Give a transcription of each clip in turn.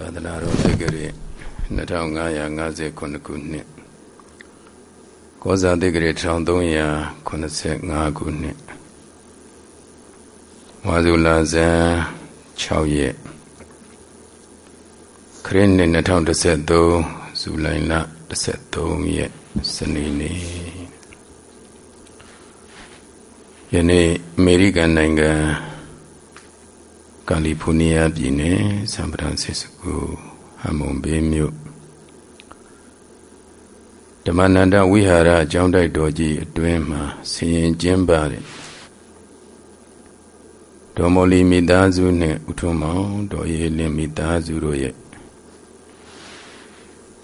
သာသနာတော်တက္ကရာ2559ခုနှစ်ကောဇာတက္ကရာ1385ခုနှစ်ဝါဇူလာဇန်6ရက်ခရစ်နှစ်2013ဇူလိုင်လ13ရက်စနေနေ့ယနေ့အမေရိကန်နိုင်ငံ ကာလီဖိုးနီးယားပြည်နယ်ဆန်ဖရန်စစ္စကိုဟမ်မွန်ဘေးမြို့ဓမ္မနန္ဒဝိဟာရအကြောင်းတိုက်တော်ကြီးအတွင်းမှာဆင်ရင်ကျင်းပတဲ့ဒေါ်မော်လီမိသားစုနဲ့ဥထုံမောင်ဒေါ်ရည်လင်းမိသားစုတို့ရဲ့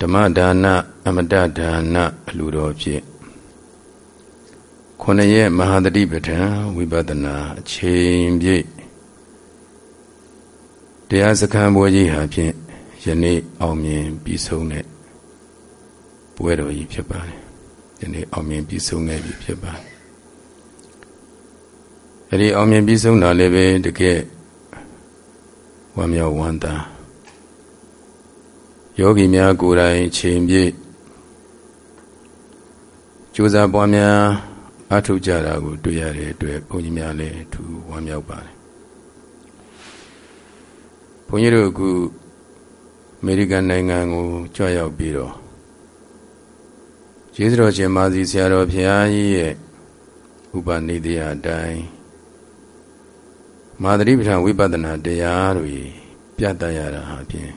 ဓမ္မဒါနအမတဒါနအလူတော်ဖြင့်ခொနရဲ့မဟာတတိပဋ္ဌာန်ဝိပဿနာအချိန်ပြည့် တရားစခန်းပွဲကြီးဟာဖြင့်ယနေ့အောင်မြင်ပြီးဆုံးတဲ့ပွဲတော်ကြီးဖြစ်ပါတယ်ယနေ့အောင်မြင်ပြီးဆုံးခဲ့ပြီဖြစ်ပါတယ်အဲဒီအောင်မြင်ပြီးဆုံးတာလည်းပဲတကယ်ဝမ်းမြောက်ဝမ်းသာယောဂီများကိုယ်တိုင်ချိန်ပြည့်ကြိုးစားပွားများအထုတ်ကြတာကိုတွေ့ရတဲ့အတွက်ဘုန်းကြီးများလည်းအထူးဝမ်းမြောက်ပါတယ် ဘုန်းကြီးတို့အခုအမေရိကန်နိုင်ငံကိုကြွရောက်ပြီးတော့ကျေးဇူးတော်ရှင်မာစီဆရာတော်ဘုရားကြီးရဲ့ဥပနိဒေယအတိုင်းမာသတိပဋ္ဌာန်ဝိပဿနာတရားတွေပြတတ်ရတာဟာဖြင့်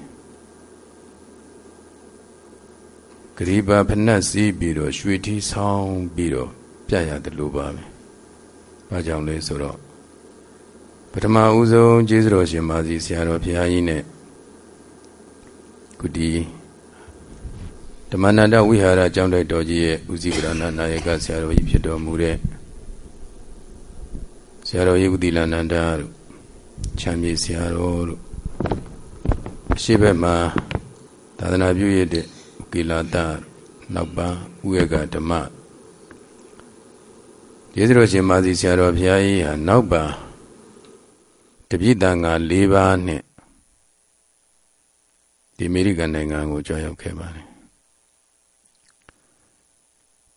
ဂရိပါဖနက်စည်းပြီးတော့ရွှေထီးဆောင်ပြီးတော့ပြရတယ်လို့ပါပဲ။ဘာကြောင့်လဲဆိုတော့ပ ထမဦးဆုံးကျေးဇူးတော်ရှင်မာစီဆရာတော်ဘုရားကြီးနဲ့ကုတီဓမ္မနန္ဒဝိဟာရကျောင်းတိုက်တော်ကြီးရဲ့ဦးစီးပရဏနာယကဆရာတော်ကြီးဖြစ်တော်မူတဲ့ဆရာတော်ကြီးကုတီလန္ဒာတို့ချမ်းမြေဆရာတော်တို့ရှေ့ဘက်မှာသာသနာပြုရတဲ့ကိလာတနောက်ပါဥယကဓမ္မကျေးဇူးတော်ရှင်မာစီဆရာတော်ဘုရားကြီးဟာနောက်ပါ တပိတန်က၄ပါးနဲ့ဒီအမေရိကန်နိုင်ငံကိုကြွရောက်ခဲ့ပါတယ်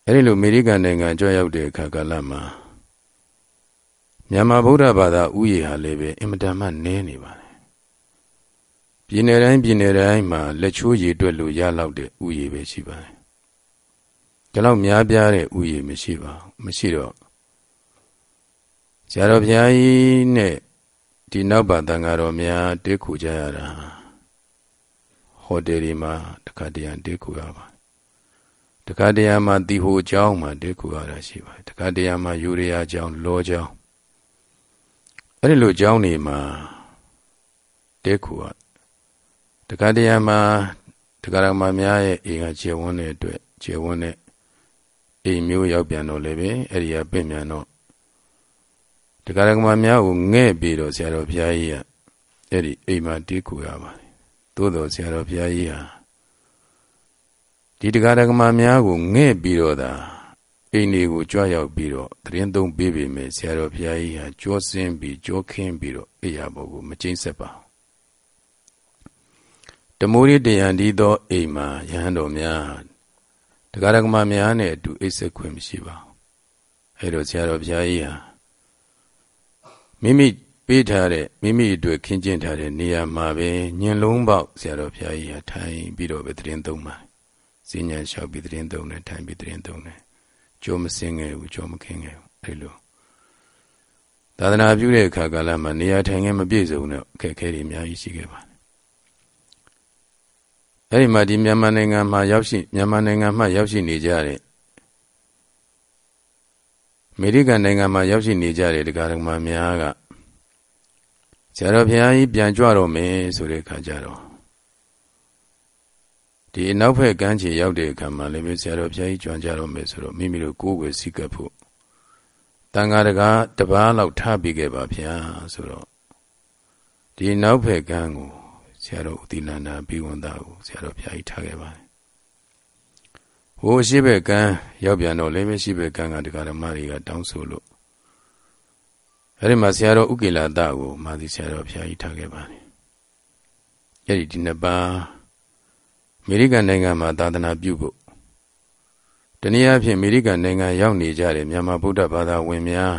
အဲဒီလိုအမေရိကန်နိုင်ငံကြွရောက်တဲ့အခါကာလမှာမြန်မာဗုဒ္ဓဘာသာဥယျာဟာလည်းပဲအင်မတန်မှနည်းနေပါတယ်ပြည်နယ်တိုင်းပြည်နယ်တိုင်းမှာလက်ချိုးရည်တွက်လို့ရလောက်တဲ့ဥယျာပဲရှိပါတယ်ဒီလောက်များပြားတဲ့ဥယျာမရှိပါဘူးမရှိတော့ဆရာတော်ဘုရားကြီးနဲ့ ဒီနောက်ပါတန်ဃာတော်များတေးခုကြရတာဟိုတယ်ဒီမှာတခါတရံတေးခုရပါတခါတရံမှာတီဟိုเจ้าမှာတေးခုရတာရှိပါတယ်တခါတရံမှာယူရယာเจ้าလောเจ้าအဲ့ဒီလိုเจ้าနေမှာတေးခုရတခါတရံမှာတခါရမများရဲ့အိမ်ကကျေဝန်းတဲ့အတွက်ကျေဝန်းတဲ့အိမ်မျိုးရောက်ပြန်တော့လည်းပဲအဲ့ဒီကပြင့်မြန်တော့ တရားဓမ္မများကိုငဲ့ပြီးတော့ဆရာတော်ဘုရားကြီးကအဲ့ဒီအိမ်မှာတီးကူရပါတယ်သို့တော်ဆရာတော်ဘုရားကြီးဟာဒီတရားဓမ္မများကိုငဲ့ပြီးတော့သာအိမ်တွေကိုကြွရောက်ပြီးတော့တရင်သုံးပေးပေမဲ့ဆရာတော်ဘုရားကြီးဟာကြောစင်းပြီးကြောခင်းပြီးတော့အိယာဘောကိုမကျိမ့်ဆက်ပါတမိုးရီတယံဒီသောအိမ်မှာယဟန်တော်များတရားဓမ္မများနဲ့အတူအိတ်ဆက်ခွင့်မရှိပါဘူးအဲ့တော့ဆရာတော်ဘုရားကြီးဟာ မိမိပေးထားတဲ့မိမိအတွက်ခင်းကျင်းထားတဲ့နေရာမှာပဲညင်လုံးပေါက်ဆရာတော်ဘုရားကြီးဟာထိုင်ပြီးတော့ပဲတရင်သုံးပါစဉ္ညာလျှောက်ပြီးတရင်သုံးတယ်ထိုင်ပြီးတရင်သုံးတယ်ကြိုးမစင်းခဲ့ဘူးကြိုးမခင်းခဲ့ဘူးအဲ့လိုသာသနာပြုတဲ့အခါကာလမှာနေရာထိုင်ငယ်မပြည့်စုံတော့အခက်အခဲတွေအများကြီးရှိခဲ့ပါတယ်အဲ့ဒီမှာဒီမြန်မာနိုင်ငံမှာရောက်ရှိမြန်မာနိုင်ငံမှာရောက်ရှိနေကြတဲ့အ မေရိကန်နိုင်ငံမှာရောက်ရှိနေကြတဲ့ဒကာဒကမများကဆရာတော်ဘုရားကြီးပြန်ကြွတော့မယ်ဆိုတဲ့အခါကျတော့ဒီအနောက်ဘက်ကမ်းခြေရောက်တဲ့အခါမှာလည်းပဲဆရာတော်ဘုရားကြီးကြွကြတော့မယ်ဆိုတော့မိမိတို့ကိုယ်ကိုယ်စိတ်ကပ်ဖို့တန်ဃာတကားတပားလောက်ထားပြီးခဲ့ပါဗျာဆိုတော့ဒီနောက်ဘက်ကမ်းကိုဆရာတော်ဥတိလန္ဒာပြီးဝန်သားကိုဆရာတော်ဘုရားကြီးထားခဲ့ပါတယ် ဟိုရှိဘက်ကန်းရောက်ပြန်တော့လည်းပဲရှိဘက်ကန်းကဒကာဓမ္မတွေကတောင်းဆိုလို့အဲ့ဒီမှာဆရာတော်ဥကိလာတကိုမာသီဆရာတော်ဘုရားကြီးထားခဲ့ပါတယ်အဲ့ဒီဒီနှစ်ပါးအမေရိကန်နိုင်ငံမှာသာသနာပြုဖို့တနည်းအားဖြင့်အမေရိကန်နိုင်ငံရောက်နေကြတဲ့မြန်မာဗုဒ္ဓဘာသာဝင်များ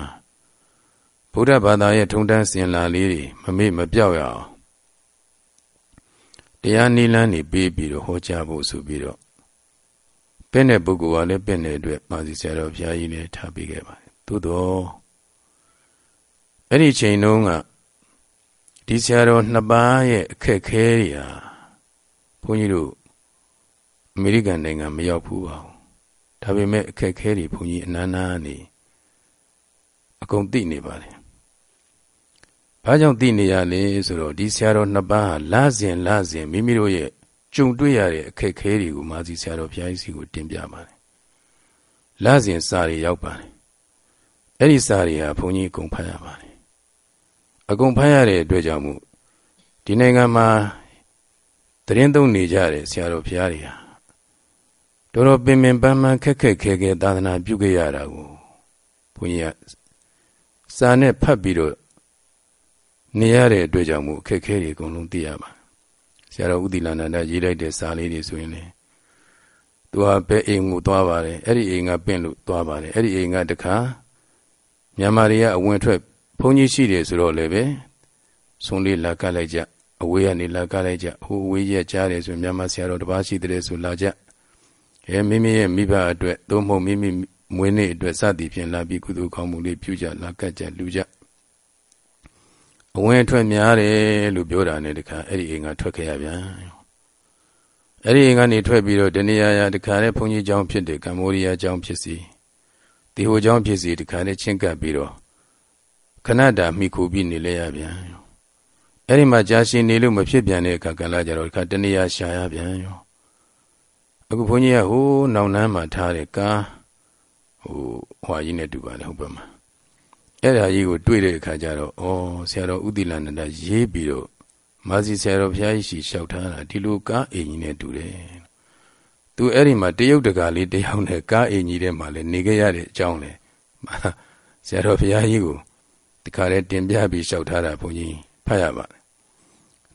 ဗုဒ္ဓဘာသာရဲ့ထုံတန်းစင်လာလေးတွေမမေ့မပြောက်ရအောင်တရားနိလန်းနေပေးပြီးတော့ဟောကြားဖို့ဆိုပြီးတော့ ပဲ့တဲ့ပုဂ္ဂိုလ်ကလည်းပဲ့တဲ့အတွက်မာစီဆရာတော်ဘုရားကြီးလည်းထားပေးခဲ့ပါတယ်သို့တော့အဲ့ဒီချိန်တုန်းကဒီဆရာတော်နှစ်ပါးရဲ့အခက်ခဲတွေဟာဘုန်းကြီးတို့အမေရိကန်နိုင်ငံမရောက်ဘူးပါဘူးဒါပေမဲ့အခက်ခဲတွေဘုန်းကြီးအနန္နာနေအကုန်သိနေပါတယ်ဘာကြောင့်သိနေရလဲဆိုတော့ဒီဆရာတော်နှစ်ပါးဟာလစဉ်လစဉ်မိမိတို့ရဲ့ ကြုံတွေ့ရတဲ့အခက်ခဲတွေကိုမာစီဆရာတော်ဘုရားကြီးစီကိုတင်ပြပါတယ်လစဉ်စာတွေရောက်ပါတယ်အဲ့ဒီစာတွေဟာဘုန်းကြီးအကုန်ဖတ်ရပါတယ်အကုန်ဖတ်ရတဲ့အတွက်ကြောင့်မို့ဒီနိုင်ငံမှာသတင်းသုံးနေကြတဲ့ဆရာတော်ဘုရားတွေဟာတော်တော်ပင်ပင်ပန်းပန်းခက်ခက်ခဲခဲသာသနာပြုခဲ့ရတာကိုဘုန်းကြီးကစာနဲ့ဖတ်ပြီးတော့နေရတဲ့အတွက်ကြောင့်မို့အခက်ခဲတွေအကုန်လုံးသိရပါ ဆရာတော်ဥဒိလန္ဒရေးလိုက်တဲ့စာလေးတွေဆိုရင်လေသူဟာဘယ်အိမ်ကိုသွားပါတယ်အဲ့ဒီအိမ်ကပင့်လို့သွားပါတယ်အဲ့ဒီအိမ်ကတခါမြန်မာတွေကအဝင်ထွက်ဘုန်းကြီးရှိတယ်ဆိုတော့လည်းပဲဆုံးလေးလာကလိုက်ကြအဝေးကနေလာကလိုက်ကြဟိုဝေးရက်ကြားတယ်ဆိုမြန်မာဆရာတော်တပါးရှိတယ်ဆိုလာကြအဲမိမိရဲ့မိဘအတွက်သို့မဟုတ်မိမိမွေးနေ့အတွက်စသည်ဖြင့်လာပြီးကုသိုလ်ကောင်းမှုလေးပြုကြလာကကြလူကြ အဝင်ထွက်များတယ်လို့ပြောတာနဲ့တခါအဲ့ဒီအိမ်ကထွက်ခဲ့ရပြန်အဲ့ဒီအိမ်ကနေထွက်ပြီးတော့တနေရာရာတခါနဲ့ဘုန်းကြီးကျောင်းဖြစ်တယ်ကမ္ဘောဒီးယားကျောင်းဖြစ်စီဒီဟိုကျောင်းဖြစ်စီတခါနဲ့ချင်းကပ်ပြီးတော့ခဏတာမိခိုပြီးနေလဲရပြန်အဲ့ဒီမှာကြာရှည်နေလို့မဖြစ်ပြန်တဲ့အခါကလည်းကြတော့တခါတနေရာရှာရပြန်ရောအခုဘုန်းကြီးကဟိုနောင်နန်းမှာထားတဲ့ကားဟိုဟွာကြီးနဲ့တူပါလေဟုတ်ပါမှာ အဲ့ဒါကြီးကိုတွေ့တဲ့အခါကျတော့ဩဆရာတော်ဥတိလန္ဒရေးပြီးတော့မာစီဆရာတော်ဘုရားကြီးရှိလျှောက်ထားတာဒီလိုကားအင်ကြီးနဲ့တူတယ်သူအဲ့ဒီမှာတရုတ်တကာလေးတယောက်နဲ့ကားအင်ကြီးထဲမှာလည်းနေခဲ့ရတဲ့အကြောင်းလေဆရာတော်ဘုရားကြီးကိုဒီခါလေးတင်ပြပြီးလျှောက်ထားတာဘုန်းကြီးဖတ်ရပါတယ်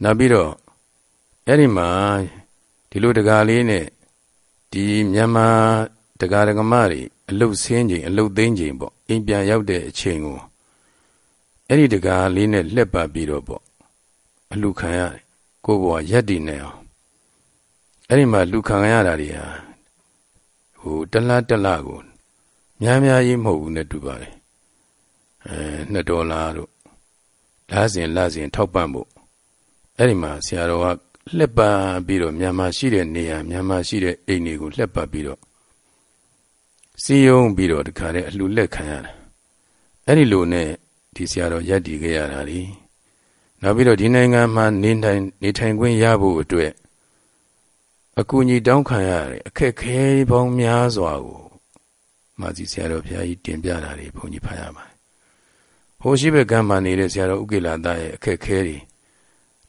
နောက်ပြီးတော့အဲ့ဒီမှာဒီလိုတကာလေးနဲ့ဒီမြန်မာတကာဒကမတွေအလုတ်ဆင်းချိန်အလုတ်သိမ်းချိန်ပေါ့ အိမ်ပြန်ရောက်တဲ့အချိန်ကိုအဲ့ဒီတကားလေးနဲ့လှက်ပတ်ပြီးတော့ပေါ့အလူခံရတယ်ကိုယ့်ဘဝရက်တည်နေအောင်အဲ့ဒီမှာလူခံရတာတွေဟာဟိုတလားတလားကိုများများကြီးမဟုတ်ဘူးနဲ့တူပါတယ်အဲ2ဒေါ်လာတို့လာစဉ်လာစဉ်ထောက်ပံ့ဖို့အဲ့ဒီမှာဆရာတော်ကလှက်ပတ်ပြီးတော့မြန်မာရှိတဲ့နေရာမြန်မာရှိတဲ့အိမ်တွေကိုလှက်ပတ်ပြီးတော့ စီယုံပြီးတော့တခါတည်းအလှလက်ခံရတာအဲ့ဒီလိုနဲ့ဒီဆရာတော်ယက်တည်ခဲ့ရတာလေနောက်ပြီးတော့ဒီနိုင်ငံမှာနေထိုင်နေထိုင်ခွင့်ရဖို့အတွက်အကူအညီတောင်းခံရတယ်အခက်ခဲပေါင်းများစွာကိုမာစီဆရာတော်ဘုရားကြီးတင်ပြတာတွေဘုန်းကြီးဖတ်ရပါတယ်ဟိုရှိဘက်ကမ်းမှာနေတဲ့ဆရာတော်ဥကိလာသားရဲ့အခက်ခဲတွေ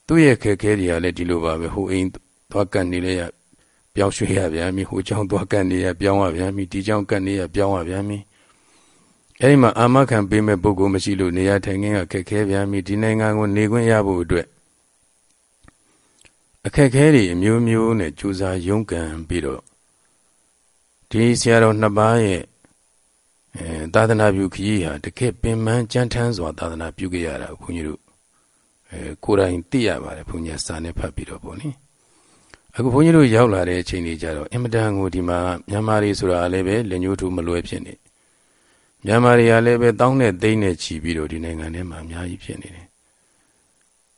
သူ့ရဲ့အခက်ခဲတွေကလည်းဒီလိုပါပဲဟိုအိမ်သွားကန်နေလေရ ပြောင်းရွှေ့ရပြန်ပြီဟိုကြောင်းသွားကန့်နေရပြောင်းရပြန်ပြီဒီကြောင်းကန့်နေရပြောင်းရပြန်ပြီအဲဒီမှာအာမခံပေးမဲ့ပုဂ္ဂိုလ်မရှိလို့နေရာထိုင်ခင်းကခက်ခဲပြန်ပြီဒီနိုင်ငံကိုနေခွင့်ရဖို့အတွက်အခက်ခဲတွေအမျိုးမျိုးနဲ့ကြိုးစားရုန်းကန်ပြီးတော့ဒီဆရာတော်နှစ်ပါးရဲ့အဲသာသနာပြုခရီးဟာတကယ်ပင်ပန်းကြမ်းတမ်းစွာသာသနာပြုခဲ့ရတာဘုန်းကြီးတို့အဲကိုယ်တိုင်သိရပါတယ်ဘုန်းကြီးစာနဲ့ဖတ်ပြီးတော့ပေါ့နိ။ အခုဘုန်းကြီးတို့ရောက်လာတဲ့အချိန်ကြီးကြတော့အင်မတန်ကိုဒီမှာမြန်မာတွေဆိုတာလည်းပဲလက်ညှိုးထိုးမလွယ်ဖြစ်နေမြန်မာတွေကလည်းပဲတောင်းနဲ့သိမ့်နဲ့ချီပြီးတော့ဒီနိုင်ငံထဲမှာအများကြီးဖြစ်နေတယ်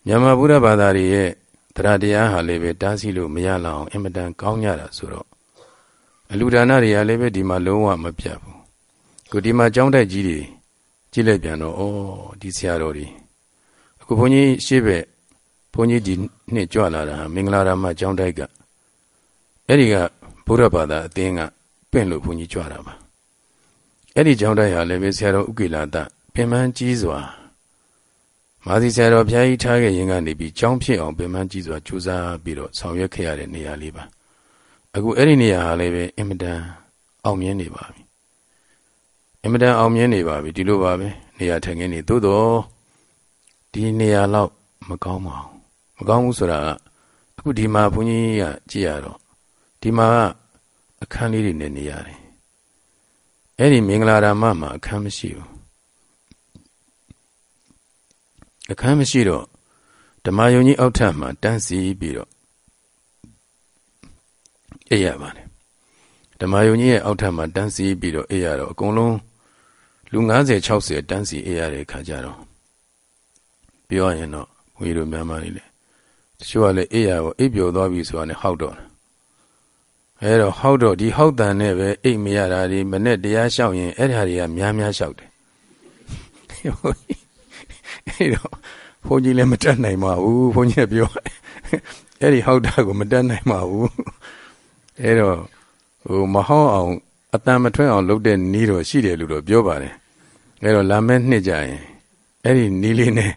မြန်မာဗုဒ္ဓဘာသာတွေရဲ့တရားတရားဟာလည်းပဲတားဆီးလို့မရလောက်အောင်အင်မတန်ကောင်းကြတာဆိုတော့အလူဒါနတွေကလည်းပဲဒီမှာလုံးဝမပြတ်ဘူးခုဒီမှာကျောင်းတက်ကြီးတွေကြည့်လိုက်ပြန်တော့ဩဒီဆရာတော်တွေအခုဘုန်းကြီးရှေ့ဘက် ဘုန်းကြီးဒီနှစ်ကြွလာတာမင်္ဂလာရမကျောင်းတိုက်ကအဲ့ဒီကဘုရားဘာသာအသင်းကပင့်လို့ဘုန်းကြီးကြွတာပါအဲ့ဒီကျောင်းတိုက်ဟာလည်းပဲဆရာတော်ဥကိလာတပင်မကြီးစွာမာသီဆရာတော်ဘုရားကြီးထားခဲ့ရင်ကနေပြီးကျောင်းဖြစ်အောင်ပင်မကြီးစွာကြိုးစားပြီးတော့ဆောင်ရွက်ခဲ့ရတဲ့နေရာလေးပါအခုအဲ့ဒီနေရာဟာလည်းပဲအင်မတန်အောင်မြင်နေပါပြီအင်မတန်အောင်မြင်နေပါပြီဒီလိုပါပဲနေရာထိုင်ခင်းနေသို့တော့ဒီနေရာလောက်မကောင်းပါဘူး မကောင်းဘူးဆိုတာကအခုဒီမှာဘုန်းကြီးကကြည့်ရတော့ဒီမှာအခန်းလေးတွေနဲ့နေရတယ်အဲ့ဒီမင်္ဂလာဓမ္မမှာအခန်းမရှိဘူးအခန်းမရှိတော့ဓမ္မယုံကြီးအောက်ထပ်မှာတန်းစီပြီးတော့အေးရပါတယ်ဓမ္မယုံကြီးရဲ့အောက်ထပ်မှာတန်းစီပြီးတော့အေးရတော့အကုန်လုံးလူ90 60တန်းစီအေးရတဲ့ခါကျတော့ပြောရရင်တော့ဘုန်းကြီးတို့မြန်မာနေလေ တချို့ကလည်းအေးရကိုအိပ်ပျော်သွားပြီဆိုတာနဲ့ဟောက်တော့အဲတော့ဟောက်တော့ဒီဟောက်တန်နဲ့ပဲအိပ်မရတာဒီမနဲ့တရားလျှောက်ရင်အဲ့ဒါတွေကများများလျှောက်တယ်အဲ့တော့ဘုန်းကြီးလည်းမတတ်နိုင်ပါဘူးဘုန်းကြီးပြောအဲ့ဒီဟောက်တာကိုမတတ်နိုင်ပါဘူးအဲ့တော့ဟိုမဟောင်းအောင်အတန်မထွန်းအောင်လုပ်တဲ့နီးတော့ရှိတယ်လို့တော့ပြောပါတယ်အဲ့တော့လာမဲ့နှစ်ကြရင်အဲ့ဒီနီးလေးနဲ့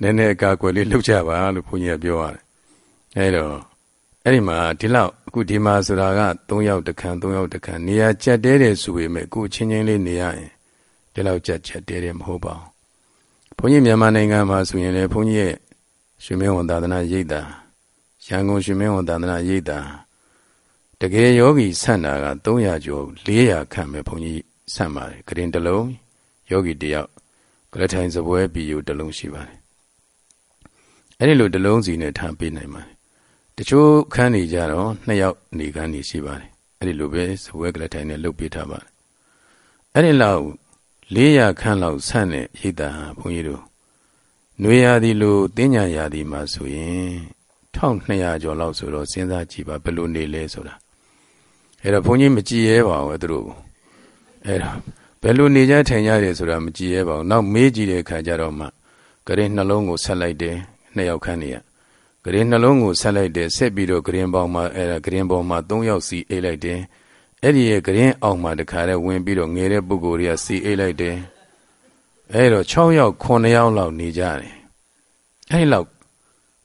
နည်းနည်းအကာအကွယ်လေးလှုပ်ကြပါလို့ဘုန်းကြီးကပြောရတယ်အဲ့တော့အဲ့ဒီမှာဒီလောက်အခုဒီမှာဆိုတာက3ယောက်တခန်း3ယောက်တခန်းနေရာကြက်တဲတယ်ဆိုပေမဲ့အခုချင်းချင်းလေးနေရရင်ဒီလောက်ကြက်ကြက်တဲတယ်မဟုတ်ပါဘူးဘုန်းကြီးမြန်မာနိုင်ငံမှာဆိုရင်လည်းဘုန်းကြီးရဲ့ရွှေမင်းဝန်သာသနာရိပ်သာရန်ကုန်ရွှေမင်းဝန်သာသနာရိပ်သာတကယ်ယောဂီဆန့်တာက300ကျော်400ခန့်ပဲဘုန်းကြီးဆန့်ပါတယ်ဂရင်တစ်လုံးယောဂီတယောက်ကလထိုင်စပွဲပြီးယူတစ်လုံးရှိပါတယ် အဲ့ဒီလိုတစ်လုံးစီနဲ့ထားပေးနိုင်ပါတယ်တချို့ခန်းနေကြတော့နှစ်ယောက်နေခန်းနေရှိပါတယ်အဲ့ဒီလိုပဲစပွဲကလထိုင်နဲ့လှုပ်ပေးထားပါတယ်အဲ့ဒီလောက်400ခန်းလောက်ဆန့်တဲ့ရိတ်တာဘုန်းကြီးတို့နွေရာသီလိုတင်းညာရာသီမှာဆိုရင်1200ကျော်လောက်ဆိုတော့စဉ်းစားကြည့်ပါဘယ်လိုနေလဲဆိုတာအဲ့တော့ဘုန်းကြီးမကြည်ရဲပါဘူးသူတို့အဲ့တော့ဘယ်လိုနေကြထိုင်ကြတယ်ဆိုတာမကြည်ရဲပါဘူးနောက်မေးကြည့်တဲ့အခါကျတော့မှကရင်နှလုံးကိုဆက်လိုက်တယ် နှစ်ယောက်ခန်းနေရဂရင်နှလုံးကိုဆက်လိုက်တယ်ဆက်ပြီးတော့ဂရင်ပေါင်မှာအဲဂရင်ပေါင်မှာ၃ယောက်စီအိတ်လိုက်တယ်အဲ့ဒီရဲ့ဂရင်အောင်မှာတခါတည်းဝင်ပြီးတော့ငယ်တဲ့ပုဂ္ဂိုလ်တွေကစီအိတ်လိုက်တယ်အဲ့တော့6ယောက်9ယောက်လောက်နေကြတယ်အဲ့ဒီလောက်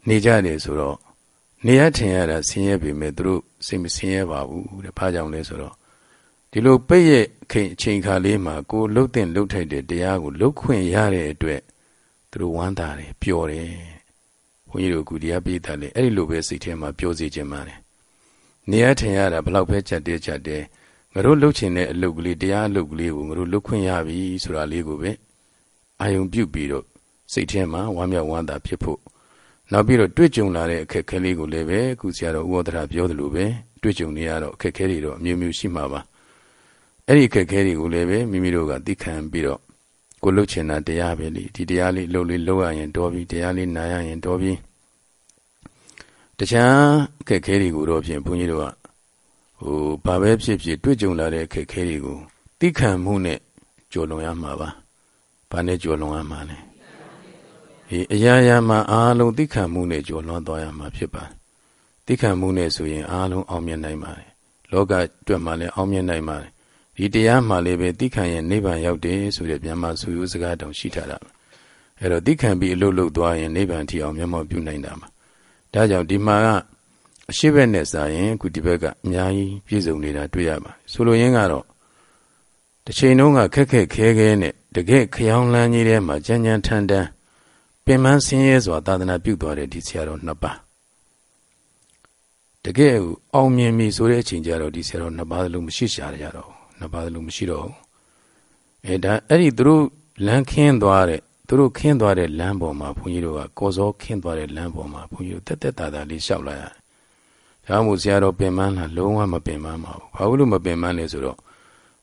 နေကြတယ်ဆိုတော့နေရထင်ရတာဆင်းရဲပေမဲ့သူတို့စိတ်မဆင်းရဲပါဘူးတဲ့ဘာကြောင့်လဲဆိုတော့ဒီလိုပိတ်ရဲ့ခင်အချိန်ခါလေးမှာကိုလှုပ်တဲ့လှုပ်ထိုက်တဲ့တရားကိုလှုပ်ခွင့်ရတဲ့အတွက်သူတို့ဝမ်းသာတယ်ပျော်တယ် ဘုန်းကြီးတို့ကတရားပိဋကလည်းအဲ့ဒီလိုပဲစိတ်ထဲမှာပြောစီခြင်းပါတယ်နေရထင်ရတာဘလောက်ပဲချက်တဲချက်တဲငါတို့လှုပ်ချင်တဲ့အလုပ်ကလေးတရားအလုပ်ကလေးကိုငါတို့လှုပ်ခွင့်ရပြီဆိုတာလေးကိုပဲအာယုံပြုတ်ပြီးတော့စိတ်ထဲမှာဝမ်းမြောက်ဝမ်းသာဖြစ်ဖို့နောက်ပြီးတော့တွေ့ကြုံလာတဲ့အခက်အခဲလေးကိုလည်းပဲအခုဆရာတော်ဥဝဒရာပြောသလိုပဲတွေ့ကြုံနေရတော့အခက်အခဲတွေတော့အမျိုးမျိုးရှိမှာပါအဲ့ဒီအခက်အခဲတွေကိုလည်းပဲမိမိတို့ကသိခံပြီးတော့ ကိုလှုပ်ချင်တာတရားပဲလေဒီတရားလေးလှုပ်လေးလှုပ်ရရင်တော်ပြီတရားလေးနာရရင်တော်ပြီတခြားအခက်ခဲတွေကိုတော့ဖြင့်ဘုန်းကြီးတို့ကဟိုဘာပဲဖြစ်ဖြစ်တွေ့ကြုံလာတဲ့အခက်ခဲတွေကိုသိခံမှုနဲ့ကြော်လွန်ရမှာပါဘာနဲ့ကြော်လွန်ရမှာလဲဒီအရာရာမှာအားလုံးသိခံမှုနဲ့ကြော်လွန်သွားရမှာဖြစ်ပါတယ်သိခံမှုနဲ့ဆိုရင်အားလုံးအောင်မြင်နိုင်ပါတယ်လောကအတွက်မှလည်းအောင်မြင်နိုင်ပါတယ် ဒီတရားမှလည်းပဲသိခံရင်နိဗ္ဗာန်ရောက်တယ်ဆိုတဲ့ပြန်မဆူရိုးစကားတောင်ရှိထားတာအဲ့တော့သိခံပြီးအလုတ်လုတ်သွားရင်နိဗ္ဗာန်ထီအောင်မျက်မှောက်ပြုနိုင်တာမှာဒါကြောင့်ဒီမှာကအရှိဘက်နဲ့စာရင်ခုဒီဘက်ကအများကြီးပြည့်စုံနေတာတွေ့ရပါဆိုလိုရင်းကတော့တစ်ချိန်လုံးကခက်ခက်ခဲခဲနဲ့တကယ်ခရောင်းလန်းကြီးထဲမှာကြမ်းကြမ်းထန်ထန်ပင်မဆင်းရဲစွာသာသနာပြုသွားတဲ့ဒီဆရာတော်နှစ်ပါးတကယ်အောင်မြင်ပြီဆိုတဲ့အချိန်ကျတော့ဒီဆရာတော်နှစ်ပါးလုံးမရှိရှာရတော့ နှစ်ပါးလုံးမရှိတော့အဲဒါအဲ့ဒီသူတို့လမ်းခင်းသွားတဲ့သူတို့ခင်းသွားတဲ့လမ်းပေါ်မှာဘုန်းကြီးတို့ကကော်စောခင်းသွားတဲ့လမ်းပေါ်မှာဘုန်းကြီးတို့တက်တက်တာတာလေးလျှောက်လိုက်ရတယ်။ဒါမှမဟုတ်ဆရာတော်ပင်မလားလုံးဝမပင်မပါဘူး။ဘာလို့မပင်မလဲဆိုတော့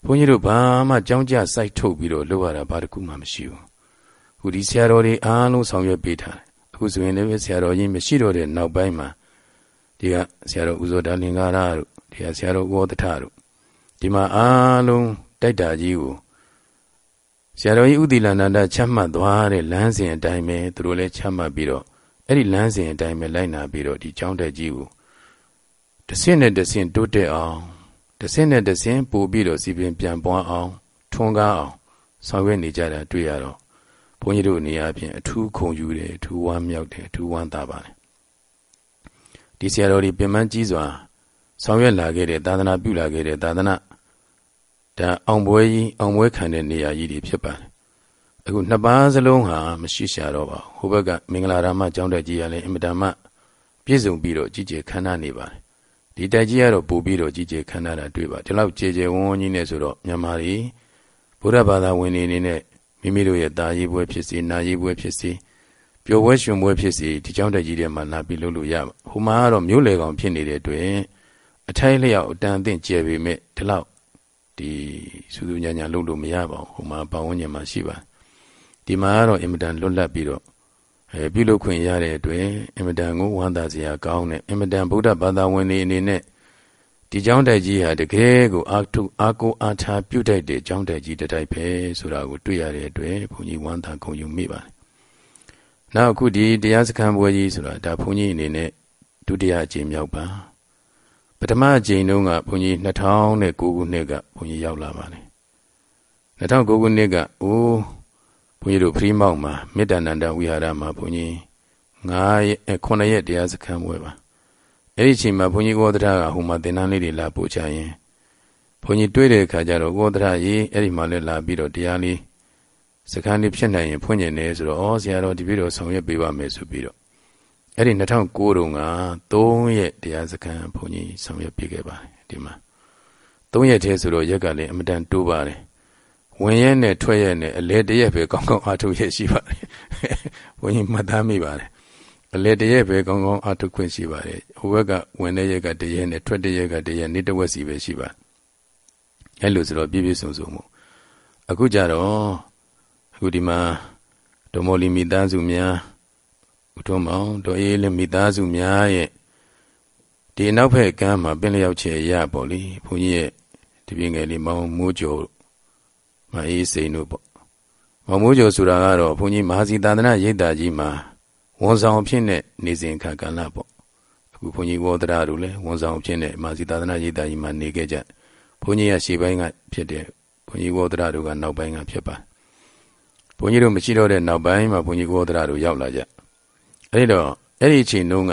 ဘုန်းကြီးတို့ဘာမှကြောင်းကြစိုက်ထုတ်ပြီးတော့လုပ်ရတာဘာတစ်ခုမှမရှိဘူး။ခုဒီဆရာတော်တွေအားလုံးဆောင်ရွက်ပေးထားတယ်။အခုဆိုရင်လည်းဆရာတော်ကြီးမရှိတော့တဲ့နောက်ပိုင်းမှာဒီကဆရာတော်ဦးဇော်ဒါလင်္ကာရတို့ဒီကဆရာတော်ဝေါတထတို့ ဒီမှာအားလုံးတိုက်တာကြီးကိုဆရာတော်ကြီးဥတီလန္ဒချမှတ်သွားတဲ့လမ်းစဉ်အတိုင်းပဲသူတို့လည်းချမှတ်ပြီးတော့အဲ့ဒီလမ်းစဉ်အတိုင်းပဲလိုက်နာပြီးတော့ဒီကျောင်းတက်ကြီးကိုတဆင့်နဲ့တဆင့်တိုးတက်အောင်တဆင့်နဲ့တဆင့်ပို့ပြီးတော့စီပင်ပြန်ပွားအောင်ထွန်းကားအောင်ဆောင်ရွက်နေကြတာတွေ့ရတော့ဘုန်းကြီးတို့နေရာပြင်အထူးခုံယူတယ်အထူးဝမ်းမြောက်တယ်အထူးဝမ်းသာပါတယ်ဒီဆရာတော်ဒီပြင်ပန်းကြီးစွာ ဆောင်ရွက်လာခဲ့တဲ့သာသနာပြုလာခဲ့တဲ့သာသနာဒါအောင်ပွဲကြီးအောင်ပွဲခံတဲ့နေရာကြီးတွေဖြစ်ပါတယ်အခုနှစ်ပါးစလုံးဟာမရှိရှာတော့ပါဘူးဟိုဘက်ကမင်္ဂလာရမကျောင်းတက်ကြီးရလဲအင်မတန်မှပြည့်စုံပြီးတော့ကြီးကျယ်ခမ်းနားနေပါတယ်ဒီတိုက်ကြီးကတော့ပို့ပြီးတော့ကြီးကျယ်ခမ်းနားတာတွေ့ပါဒီလောက်ကြည်ကြယ်ဝန်းဝန်းကြီးနဲ့ဆိုတော့မြန်မာတွေဘုရားဘာသာဝင်တွေအနေနဲ့မိမိတို့ရဲ့တာရေးပွဲဖြစ်စီနာရေးပွဲဖြစ်စီပျော်ပွဲရွှင်ပွဲဖြစ်စီဒီကြောင့်တိုက်ကြီးထဲမှာလာပြီးလုပ်လို့ရပါဟိုမှာကတော့မျိုးလေကောင်ဖြစ်နေတဲ့အတွက် အထိုင်းလျောက်အတန်အသင့်ကျယ်ပေမဲ့ဒီလောက်ဒီစူးစူးညံ့ညံ့လုပ်လို့မရပါဘူးဟိုမှာပတ်ဝန်းကျင်မှာရှိပါဒီမှာကတော့အင်မတန်လွတ်လပ်ပြီးတော့အဲပြုလုပ်ခွင့်ရတဲ့အတွက်အင်မတန်ကိုဝမ်းသာစရာကောင်းတဲ့အင်မတန်ဗုဒ္ဓဘာသာဝင်တွေအနေနဲ့ဒီကျောင်းတိုက်ကြီးဟာတကယ်ကိုအာထုအာကိုအာထာပြုတ်တိုက်တဲ့ကျောင်းတိုက်ကြီးတစ်တိုက်ပဲဆိုတာကိုတွေ့ရတဲ့အတွက်ဘုန်းကြီးဝမ်းသာဂုဏ်ယူမိပါတယ်။နောက်အခုဒီတရားစခန်းပွဲကြီးဆိုတာဒါဘုန်းကြီးအနေနဲ့ဒုတိယအကြိမ်မြောက်ပါ။ ပထမအကြိမ်တုန်းကဘုန်းကြီး2009ခုနှစ်ကဘုန်းကြီးရောက်လာပါတယ်2009ခုနှစ်ကအိုးဘုန်းကြီးတို့ဖရီမောက်မှာမေတ္တာနန္ဒဝိဟာရမှာဘုန်းကြီး9ရက်9ရက်တရားစခန်းပွဲပါအဲ့ဒီအချိန်မှာဘုန်းကြီးကောသရကဟိုမှာသင်္นานလေးတွေလာပို့ချရင်ဘုန်းကြီးတွေ့တဲ့အခါကျတော့ကောသရရေအဲ့ဒီမှာလည်းလာပြီးတော့တရားလေးစခန်းလေးဖြစ်နိုင်ရင်ဖွင့်ကျင်တယ်ဆိုတော့ဩဆရာတော်ဒီပြီးတော့ဆောင်ရွက်ပေးပါမယ်ဆိုပြီးတော့ အဲ့ဒီ2009တုန်းက3ရက်တရားစခန်းဘုန်းကြီးဆောင်ရွက်ပေးခဲ့ပါတယ်ဒီမှာ3ရက်တည်းဆိုတော့ရက်ကလည်းအမတန်တိုးပါတယ်ဝင်ရဲနဲ့ထွက်ရဲနဲ့အလဲတရက်ပဲကောင်းကောင်းအားထုတ်ရရှိပါတယ်ဘုန်းကြီးမှတ်သားမိပါတယ်အလဲတရက်ပဲကောင်းကောင်းအားထုတ်ခွင့်ရှိပါတယ်ဟိုဘက်ကဝင်တဲ့ရက်ကတရက်နဲ့ထွက်တဲ့ရက်ကတရက်နေ့တစ်ဝက်စီပဲရှိပါတယ်အဲ့လိုဆိုတော့ပြည့်ပြည့်စုံစုံမှုအခုကြတော့အခုဒီမှာဒမိုလီမိသားစုများ ဦးထုံးမောင်တို့အေးလည်းမိသားစုများရဲ့ဒီနောက်ဖက်ကမ်းမှာပင်လျောက်ချေရပေါ့လေဘုန်းကြီးရဲ့ဒီပြင်းငယ်လေးမောင်မိုးကျော်မအေးစိန်တို့ပေါ့မောင်မိုးကျော်ဆိုတာကတော့ဘုန်းကြီးမဟာစီသာသနာရိပ်သာကြီးမှာဝန်ဆောင်ဖြစ်တဲ့နေစဉ်ခါကလပေါ့အခုဘုန်းကြီးဝေါ်ဒရာတို့လည်းဝန်ဆောင်ဖြစ်တဲ့မဟာစီသာသနာရိပ်သာကြီးမှာနေခဲ့ကြဘုန်းကြီးကရှေ့ပိုင်းကဖြစ်တဲ့ဘုန်းကြီးဝေါ်ဒရာတို့ကနောက်ပိုင်းကဖြစ်ပါဘုန်းကြီးတို့မရှိတော့တဲ့နောက်ပိုင်းမှာဘုန်းကြီးဝေါ်ဒရာတို့ရောက်လာကြ အဲ့တော့အဲ့ဒီအချိန်တုန်းက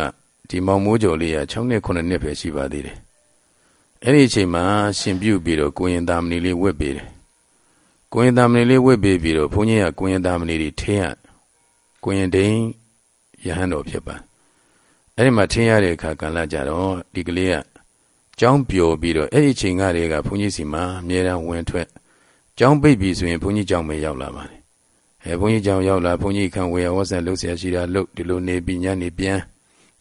ဒီမောင်မိုးကျော်လေးက6နှစ်9နှစ်ပဲရှိပါသေးတယ်အဲ့ဒီအချိန်မှာရှင်ပြုတ်ပြီးတော့ကိုရင်သားမဏီလေးဝက်ပေးတယ်ကိုရင်သားမဏီလေးဝက်ပေးပြီးတော့ဘုန်းကြီးကကိုရင်သားမဏီတွေထင်းရကိုရင်ဒိန်ယဟန်တော်ဖြစ်ပါအဲ့ဒီမှာထင်းရတဲ့အခါကလည်းကြတော့ဒီကလေးကကျောင်းပျော်ပြီးတော့အဲ့ဒီအချိန်ကတည်းကဘုန်းကြီးစီမှာအမြဲတမ်းဝင်ထွက်ကျောင်းပိတ်ပြီဆိုရင်ဘုန်းကြီးကျောင်းပဲရောက်လာပါတယ် အဲဘုန်းကြီးကြောင်ရောက်လာဘုန်းကြီးခံဝေယဝဆန်လှုပ်ဆရာရှိတာလှုပ်ဒီလိုနေပြီးညနေပြန်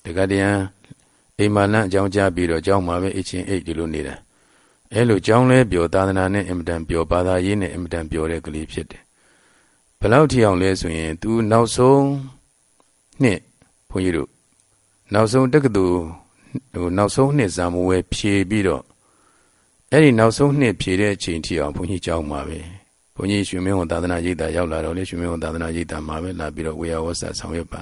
တကတည်းကအိမ်မာလန့်အကြောင်းကြားပြီးတော့ကျောင်းမှာပဲအချင်းအိတ်ဒီလိုနေတာအဲလိုကျောင်းလဲပျော်သာသနာနဲ့အင်မတန်ပျော်ဘာသာရေးနဲ့အင်မတန်ပျော်တဲ့ကလေးဖြစ်တယ်ဘလောက်ထီအောင်လဲဆိုရင် तू နောက်ဆုံးနှစ်ဘုန်းကြီးတို့နောက်ဆုံးတက္ကသိုလ်ဟိုနောက်ဆုံးနှစ်ဇာမဝဲဖြေပြီးတော့အဲ့ဒီနောက်ဆုံးနှစ်ဖြေတဲ့အချိန်ထီအောင်ဘုန်းကြီးကျောင်းမှာပဲ ဘုန်းကြီးရွှေမင်းဝန်သာသနာရိပ်သာရောက်လာတော့လေရွှေမင်းဝန်သာသနာရိပ်သာမှာပဲလာပြီးတော့ဝေယဝဆဆောင်ရွက်ပါ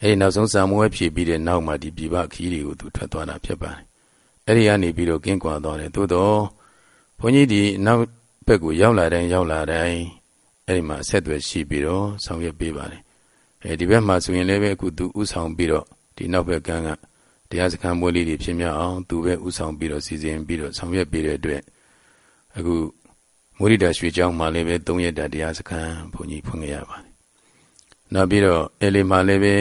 အဲဒီနောက်ဆုံးစာမွေးဖြည့်ပြီးတဲ့နောက်မှာဒီပြပခီးတွေကိုသူထွက်သွားတာဖြစ်ပါတယ်အဲ့ဒီကနေပြီးတော့ကင်းကွာသွားတယ်သို့တော့ဘုန်းကြီးဒီနောက်ဘက်ကိုရောက်လာတိုင်းရောက်လာတိုင်းအဲ့ဒီမှာအဆက်အသွယ်ရှိပြီးတော့ဆောင်ရွက်ပေးပါတယ်အဲဒီဘက်မှာဆိုရင်လည်းပဲအခုသူဥဆောင်ပြီးတော့ဒီနောက်ဘက်ကန်းကတရားစခန်းမွေးလေးတွေဖြစ်မြောက်အောင်သူပဲဥဆောင်ပြီးတော့စီစဉ်ပြီးတော့ဆောင်ရွက်ပေးတဲ့အတွက်အခု မုရိဒရွှေကျောင်းမှာလည်းပဲ၃ရက်တာတရားစခန်းဘုန်းကြီးဖွင့်ခဲ့ရပါတယ်။နောက်ပြီးတော့အဲလီမှာလည်းပဲ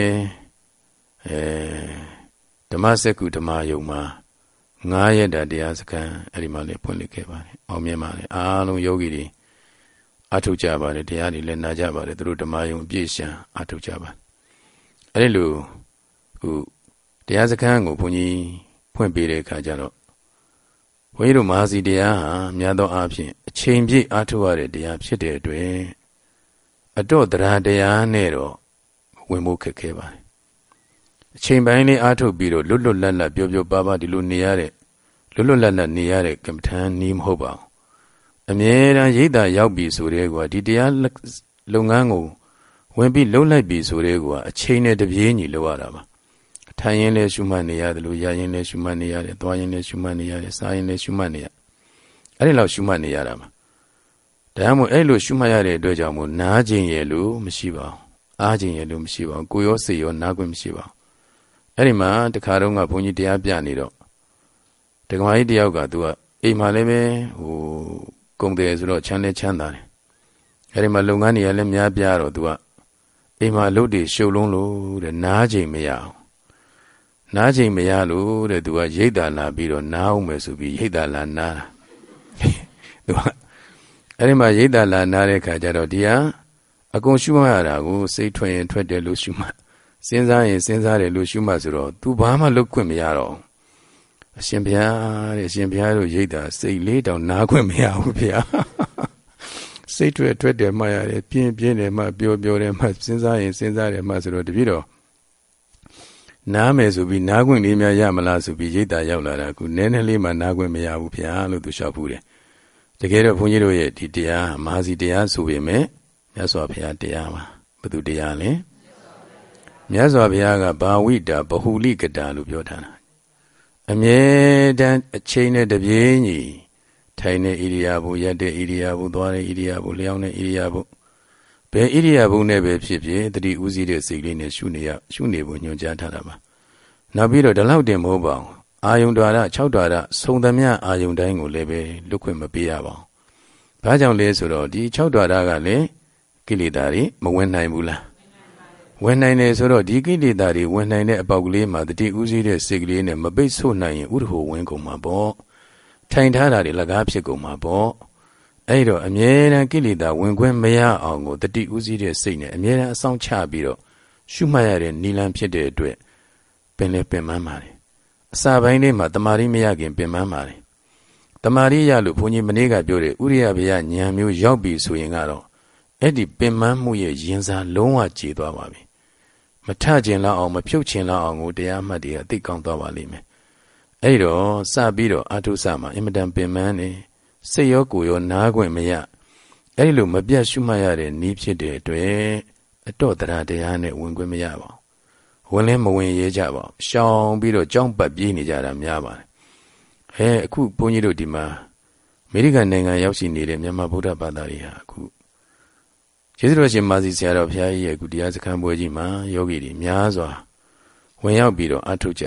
အဲဓမ္မစက္ကုဓမ္မယုံမှာ၅ရက်တာတရားစခန်းအဲ့ဒီမှာလည်းဖွင့်လှစ်ခဲ့ပါတယ်။အောင်မြင်ပါတယ်။အားလုံးယောဂီတွေအထုတ်ကြပါတယ်တရားတွေလည်းနာကြပါတယ်သူတို့ဓမ္မယုံအပြည့်ရှံအထုတ်ကြပါတယ်။အဲ့ဒီလိုဟိုတရားစခန်းကိုဘုန်းကြီးဖွင့်ပေးတဲ့အခါကျတော့ဘု န်းကြီးတို့မဟာစီတရားဟာများသောအားဖြင့်အချိန်ပြည့်အားထုတ်ရတဲ့တရားဖြစ်တဲ့အတွက်အတော့တရားတရားနဲ့တော့ဝင်ဖို့ခက်ခဲပါတယ်အချိန်ပိုင်းလေးအားထုတ်ပြီးတော့လွတ်လွတ်လပ်လပ်ပျော်ပျော်ပါးပါးဒီလိုနေရတဲ့လွတ်လွတ်လပ်လပ်နေရတဲ့ကမ္မထန်နီးမဟုတ်ပါဘူးအမြဲတမ်းရိတ်တာရောက်ပြီဆိုတဲ့ကွာဒီတရားလုပ်ငန်းကိုဝင်ပြီးလှုပ်လိုက်ပြီဆိုတဲ့ကွာအချိန်နဲ့တပြေးညီလုပ်ရတာပါ ထိုင်ရင်လည်းရှုမှတ်နေရတယ်လို့ရရင်လည်းရှုမှတ်နေရတယ်သွားရင်လည်းရှုမှတ်နေရတယ်စားရင်လည်းရှုမှတ်နေရအဲ့ဒီလောက်ရှုမှတ်နေရတာမှာဒါမှမဟုတ်အဲ့လိုရှုမှတ်ရတဲ့အတွက်ကြောင့်မို့နားခြင်းရဲ့လို့မရှိပါဘူးအားခြင်းရဲ့လို့မရှိပါဘူးကိုရောစိတ်ရောနားခွင့်မရှိပါဘူးအဲ့ဒီမှာတခါတော့ကဘုန်းကြီးတရားပြနေတော့ဒကမာကြီးတယောက်ကသူကအိမ်မှာလည်းပဲဟိုကုံတယ်ဆိုတော့ချမ်းလဲချမ်းသာတယ်အဲ့ဒီမှာလုပ်ငန်းတွေကလည်းများပြားတော့သူကအိမ်မှာလုပ်တွေရှုပ်လုံးလို့တဲ့နားချိန်မရအောင် နားချိန်မရလို့တဲ့သူကရိတ်တာလာပြီးတော့နားအောင်မယ်ဆိုပြီးရိတ်တာလာနားတာသူကအဲ့ဒီမှာရိတ်တာလာနားတဲ့ခါကျတော့ဒီဟာအကုန်ရှုမှတ်ရတာကိုစိတ်ထွက်ရင်ထွက်တယ်လို့ရှုမှတ်စဉ်းစားရင်စဉ်းစားတယ်လို့ရှုမှတ်ဆိုတော့ तू ဘာမှလုပ်ခွင့်မရတော့အရှင်ဘုရားတဲ့အရှင်ဘုရားတို့ရိတ်တာစိတ်လေးတောင်နားခွင့်မရဘူးဗျာစိတ်ထွက်ထွက်တယ်မှရတယ်ပြင်းပြင်းတယ်မှပြောပြောတယ်မှစဉ်းစားရင်စဉ်းစားတယ်မှဆိုတော့တပြည့်တော့ နားမယ်ဆိုပြီးနားခွင့်လေးများရမလားဆိုပြီးရိတ်တာရောက်လာတာခုနည်းနည်းလေးမှနားခွင့်မရဘူးဗျာလို့သူလျှောက်ဖူးတယ်တကယ်တော့ဘုန်းကြီးတို့ရဲ့ဒီတရားမဟာစီတရားဆိုပေမဲ့မြတ်စွာဘုရားတရားပါဘုသူတရားလဲမြတ်စွာဘုရားကဘာဝိတာဘဟုလိကတာလို့ပြောထားတာအမြဲတမ်းအချိန်နဲ့တပြေးညီထိုင်တဲ့ဣရိယာပုရက်တဲ့ဣရိယာပုသွားတဲ့ဣရိယာပုလျောင်းတဲ့ဣရိယာပု ဘယ်ဣရိယာပုနဲ့ပဲဖြစ်ဖြစ်တတိဥစည်းတဲ့စိတ်လေးနဲ့ရှုနေရရှုနေဖို့ညွှန်ကြားထားတာပါနောက်ပြီးတော့ဒီလောက်တင်မဟုတ်ပါဘူးအာယုံဓာရ6ဓာရစုံသမျှအာယုံတိုင်းကိုလည်းပဲလွတ်ခွင့်မပေးရပါဘူး။ဘာကြောင့်လဲဆိုတော့ဒီ6ဓာရကလည်းကိလေသာတွေမဝင်နိုင်ဘူးလား။ဝင်နိုင်တယ်ဆိုတော့ဒီကိလေသာတွေဝင်နိုင်တဲ့အပေါက်ကလေးမှာတတိဥစည်းတဲ့စိတ်ကလေးနဲ့မပိတ်ဆို့နိုင်ရင်ဥဒ္ဓဟဝင်ကုန်မှာပေါ့။ထိုင်ထားတာတွေလကားဖြစ်ကုန်မှာပေါ့။ အဲ့တော့အမြဲတမ်းကိလေသာဝင်ခွင့်မရအောင်ကိုတတိဥစည်းတဲ့စိတ်နဲ့အမြဲတမ်းအဆောင်ချပြီးတော့ရှုမှတ်ရတဲ့နိလန်ဖြစ်တဲ့အတွက်ပင်လဲပင်ပန်းပါတယ်အစာပိုင်းလေးမှာတမာရီမရခင်ပင်ပန်းပါတယ်တမာရီရလို့ဘုန်းကြီးမနေ့ကပြောတယ်ဥရိယဘုရားဉာဏ်မျိုးရောက်ပြီဆိုရင်ကတော့အဲ့ဒီပင်ပန်းမှုရဲ့ရင်စားလုံးဝကြေသွားပါပြီမထကျင်လောက်အောင်မဖြုတ်ချင်လောက်အောင်ကိုတရားမှတ်တွေကသိကောင်းသွားပါလိမ့်မယ်အဲ့တော့စပြီးတော့အာထုစမှာအင်မတန်ပင်ပန်းနေ စိတ်ရောကိုယ်ရောနားခွင့်မရအဲ့ဒီလိုမပြတ်ရှုမှတ်ရတဲ့နီးဖြစ်တဲ့အတွက်အတော့တရားတရားနဲ့ဝင်ခွင့်မရပါဘူးဝင်လဲမဝင်ရဲကြပါဘူးရှောင်ပြီးတော့ကြောင်းပတ်ပြေးနေကြတာများပါတယ်အဲအခုဘုန်းကြီးတို့ဒီမှာအမေရိကန်နိုင်ငံရောက်ရှိနေတဲ့မြန်မာဗုဒ္ဓဘာသာတွေဟာအခုကျေးဇူးတော်ရှင်မာစီဆရာတော်ဘုရားကြီးရဲ့အခုတရားစခန်းပွဲကြီးမှာယောဂီတွေများစွာဝင်ရောက်ပြီးတော့အထုကြ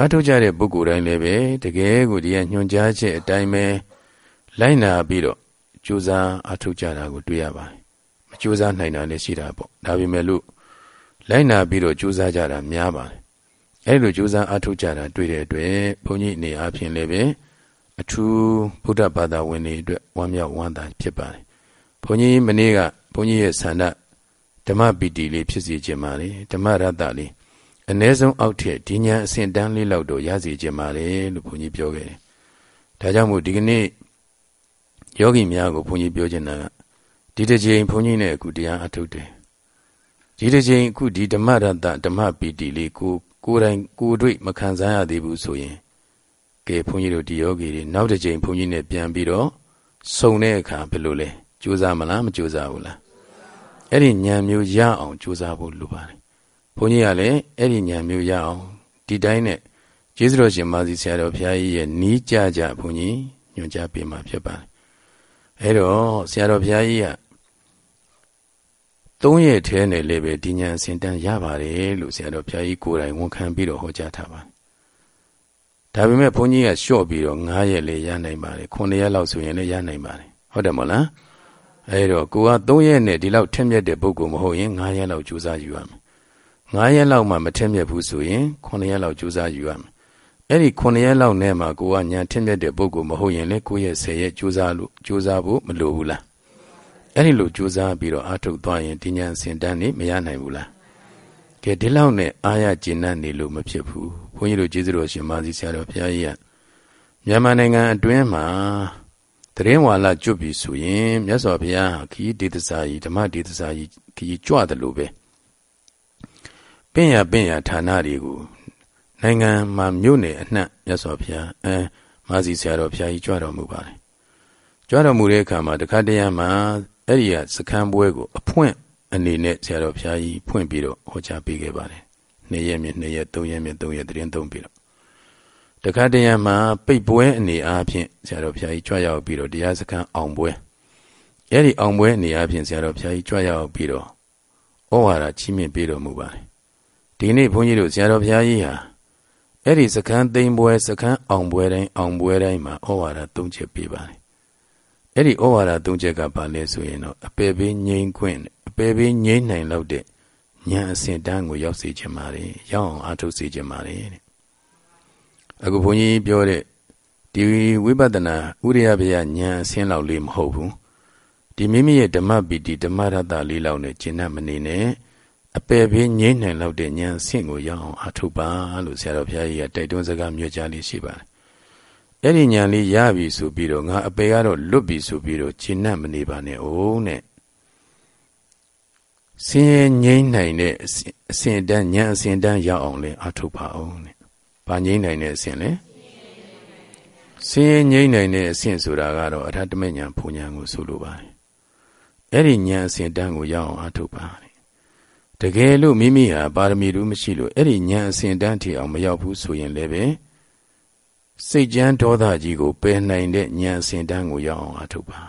အထုကြတဲ့ပုဂ္ဂိုလ်တိုင်းလည်းပဲတကယ်ကိုဒီကညွှန်ကြားချက်အတိုင်းပဲ လိုက်နာပြီးတော့ကြိုးစားအထုကြတာကိုတွေ့ရပါတယ်မကြိုးစားနိုင်တာလည်းရှိတာပေါ့ဒါပေမဲ့လို့လိုက်နာပြီးတော့ကြိုးစားကြတာများပါတယ်အဲ့လိုကြိုးစားအားထုတ်ကြတာတွေ့တဲ့အတွက်ဘုန်းကြီးအနေအချင်းလည်းပဲအထူးဗုဒ္ဓဘာသာဝင်တွေအတွက်ဝမ်းမြောက်ဝမ်းသာဖြစ်ပါတယ်ဘုန်းကြီးမနေ့ကဘုန်းကြီးရဲ့ဆန္ဒဓမ္မပီတိလေးဖြစ်စေခြင်းပါလေဓမ္မရတ္တလေးအ ਨੇ ဆုံးအောက်ထက်ဒီညာအဆင့်တန်းလေးလောက်တော့ရစေခြင်းပါလေလို့ဘုန်းကြီးပြောခဲ့တယ်ဒါကြောင့်မို့ဒီကနေ့ ယောဂီများကိုဘုန်းကြီးပြောချင်တာကဒီတစ်ချိန်ဘုန်းကြီးနဲ့အခုတရားအထုတ်တယ်ဒီတစ်ချိန်အခုဒီဓမ္မရတ္တဓမ္မပီတိလေးကိုကိုယ်တိုင်ကိုယ်တွေ့မခံစားရသေးဘူးဆိုရင်ကဲဘုန်းကြီးတို့ဒီယောဂီတွေနောက်တစ်ချိန်ဘုန်းကြီးနဲ့ပြန်ပြီးတော့စုံတဲ့အခါဘယ်လိုလဲကြိုးစားမလားမကြိုးစားဘူးလားအဲ့ဒီဉာဏ်မျိုးရအောင်ကြိုးစားဖို့လိုပါတယ်ဘုန်းကြီးကလည်းအဲ့ဒီဉာဏ်မျိုးရအောင်ဒီတိုင်းနဲ့ကျေးဇူးတော်ရှင်မာစီဆရာတော်ဘုရားကြီးရဲ့နီးကြကြဘုန်းကြီးညွှန်ကြားပေးมาဖြစ်ပါတယ် အဲ့တော့ဆရာတော်ဘုရားကြီးကသုံးရက်ထဲနဲ့လည်းပဲဒီညာစင်တန်းရပါတယ်လို့ဆရာတော်ဘုရားကြီးကိုယ်တိုင်ဝန်ခံပြီးတော့ဟောကြားထားပါတယ်။ဒါပေမဲ့ဘုန်းကြီးကလျှော့ပြီးတော့9ရက်လည်းရနိုင်ပါတယ်။9ရက်လောက်ဆိုရင်လည်းရနိုင်ပါတယ်။ဟုတ်တယ်မဟုတ်လား။အဲဒါကိုက3ရက်နဲ့ဒီလောက်ထက်မြက်တဲ့ပုဂ္ဂိုလ်မဟုတ်ရင်9ရက်လောက်ကြိုးစားယူရမယ်။9ရက်လောက်မှမထက်မြက်ဘူးဆိုရင်9ရက်လောက်ကြိုးစားယူရမယ်။ အဲ့ဒီ9ရက်လောက်နဲ့မှကိုကညာထက်မြက်တဲ့ပုဂ္ဂိုလ်မဟုတ်ရင်လည်း9ရက်10ရက်ကြိုးစားလို့ကြိုးစားဖို့မလိုဘူးလား။အဲ့ဒီလိုကြိုးစားပြီးတော့အာထုတ်သွားရင်ဒီညာစင်တန်းနေမရနိုင်ဘူးလားကဲဒီလောက်နဲ့အာရကျင်တ်နေလို့မဖြစ်ဘူးဘုန်းကြီးတို့ကျေးဇူးတော်ရှင်မာစီဆရာတော်ဘုရားကြီးကမြန်မာနိုင်ငံအတွင်းမှာတရင်ဝါလာကျွတ်ပြီဆိုရင်မြတ်စွာဘုရားခီးဒေသစာကြီးဓမ္မဒေသစာကြီးခီးကြွတယ်လို့ပဲပင့်ရပင့်ရဌာနတွေကို နိုင်ငံမှာမြို့နယ်အနှံ့မြတ်စွာဘုရားအဲမာစီဆရာတော်ဘုရားကြီးကြွတော်မူပါတယ်ကြွတော်မူတဲ့အခါမှာတခါတည်းမှာအဲ့ဒီကစခန်းပွဲကိုအဖွင့်အနေနဲ့ဆရာတော်ဘုရားကြီးဖွင့်ပြီးတော့ဟောကြားပေးခဲ့ပါတယ်။နှစ်ရက်မြနှစ်ရက်သုံးရက်မြသုံးရက်တရင်သုံးပြီးတော့တခါတရံမှာပိတ်ပွဲအနေအားဖြင့်ဆရာတော်ဘုရားကြီးကြွရောက်ပြီးတော့တရားစခန်းအောင်ပွဲအဲ့ဒီအောင်ပွဲအနေအားဖြင့်ဆရာတော်ဘုရားကြီးကြွရောက်ပြီးတော့ဩဝါဒချီးမြှင့်ပေးတော်မူပါတယ်။ဒီနေ့ဘုန်းကြီးတို့ဆရာတော်ဘုရားကြီးဟာ အဲ့ဒီစခန်းသိမ်းပွဲစခန်းအောင်ပွဲတိုင်းအောင်ပွဲတိုင်းမှာဩဝါဒသုံးချက်ပေးပါတယ်အဲ့ဒီဩဝါဒသုံးချက်ကဘာလဲဆိုရင်တော့အပေပေးငြိမ်းခွင့်အပေပေးငြိမ်းနိုင်လောက်တဲ့ဉာဏ်အစဉ်တန်းကိုရောက်စေခြင်းပါတယ်ရောက်အောင်အားထုတ်စေခြင်းပါတယ်တဲ့အခုဘုန်းကြီးပြောတဲ့ဒီဝိပဿနာဥရိယဗျာဉာဏ်အစဉ်လောက်လေးမဟုတ်ဘူးဒီမိမိရဲ့ဓမ္မပီတိဓမ္မရတ္တလေးလောက်နဲ့ကျင့်တတ်မနေနဲ့ အပယ်ဘေးငြိမ့်နိုင်လောက်တဲ့ဉာဏ်ဆင့်ကိုရအောင်အထုပါလို့ဆရာတော်ဘုရားကြီးကတိုက်တွန်းစကားမြွက်ကြားလေးရှိပါတယ်။အဲ့ဒီဉာဏ်လေးရပြီဆိုပြီးတော့ငါအပယ်ကတော့လွတ်ပြီဆိုပြီးတော့ကျင့်တတ်မနေပါနဲ့ဦးနဲ့ဆင်းရဲငြိမ့်နိုင်တဲ့အစဉ်တန်းဉာဏ်အစဉ်တန်းရအောင်လဲအထုပါအောင်နဲ့။ဘာငြိမ့်နိုင်တဲ့အစဉ်လဲဆင်းရဲငြိမ့်နိုင်တဲ့အစဉ်ဆိုတာကတော့အထတမေညာဖူညာကိုဆိုလိုပါတယ်။အဲ့ဒီဉာဏ်အစဉ်တန်းကိုရအောင်အထုပါ တကယ်လို့မိမိဟာပါရမီတို့မရှိလို့အဲ့ဒီဉာဏ်အစဉ်တန်းထီအောင်မရောက်ဘူးဆိုရင်လည်းပဲစိတ်ကြမ်းဒေါသကြီးကိုပယ်နိုင်တဲ့ဉာဏ်အစဉ်တန်းကိုရောက်အောင်အထုတ်ပါ